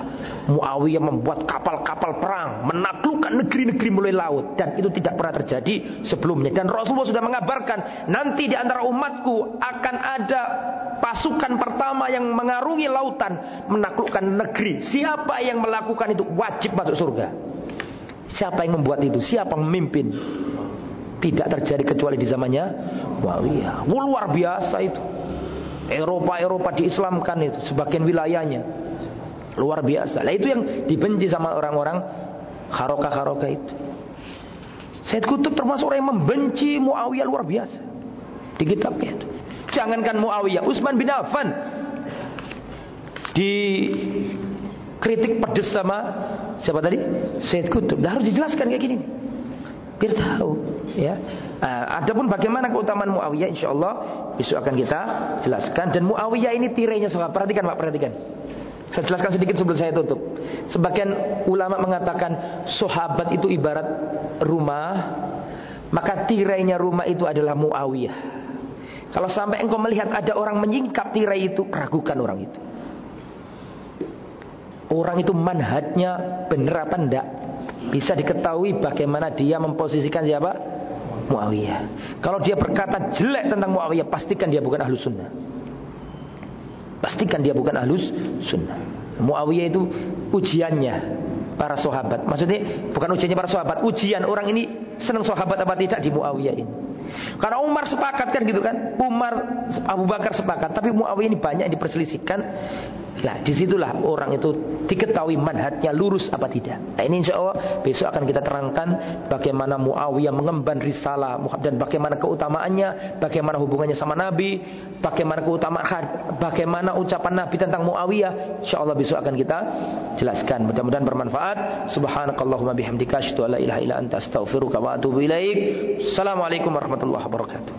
Muawiyah membuat kapal-kapal perang, menaklukkan negeri-negeri mulai laut dan itu tidak pernah terjadi sebelumnya. Dan Rasulullah sudah mengabarkan nanti di antara umatku akan ada pasukan pertama yang mengarungi lautan menaklukkan negeri. Siapa yang melakukan itu wajib masuk surga. Siapa yang membuat itu? Siapa yang memimpin? Tidak terjadi kecuali di zamannya Muawiyah. Luar biasa itu. Eropa-Eropa diislamkan itu sebagian wilayahnya. Luar biasa. Lah itu yang dibenci sama orang-orang haroka-haroka itu. Said Kutub termasuk orang yang membenci Muawiyah luar biasa. Di kitabnya itu. Jangankan Muawiyah, Utsman bin Affan di kritik pedes sama siapa tadi? Said Kutub. Dah harus dijelaskan kayak gini. Biar tahu, ya. Nah, adapun bagaimana keutamaan Muawiyah insyaallah besok akan kita jelaskan dan Muawiyah ini tirainya sahabat. Perhatikan Pak, perhatikan. Saya jelaskan sedikit sebelum saya tutup. Sebagian ulama mengatakan sahabat itu ibarat rumah, maka tirainya rumah itu adalah Muawiyah. Kalau sampai engkau melihat ada orang menyingkap tirai itu, ragukan orang itu. Orang itu manhajnya benar apa enggak? Bisa diketahui bagaimana dia memposisikan siapa? Muawiyah. Kalau dia berkata jelek tentang Muawiyah, pastikan dia bukan ahlus sunnah. Pastikan dia bukan ahlus sunnah. Muawiyah itu ujiannya para sahabat. Maksudnya bukan ujiannya para sahabat, ujian orang ini senang sahabat apa tidak di Muawiyah ini. Karena Umar sepakat kan gitu kan. Umar Abu Bakar sepakat, tapi Muawiyah ini banyak diperselisihkan. Nah di situlah orang itu diketahui manhatnya lurus apa tidak. Nah ini insya Allah besok akan kita terangkan bagaimana Muawiyah mengemban risalah dan bagaimana keutamaannya, bagaimana hubungannya sama Nabi, bagaimana keutamaan, bagaimana ucapan Nabi tentang Muawiyah. Insya Allah besok akan kita jelaskan. Mudah-mudahan bermanfaat. Subhanakallahumma bihamdika asyhadu an la ilaha illa anta astaghfiruka wa atubu. Assalamualaikum warahmatullahi wabarakatuh.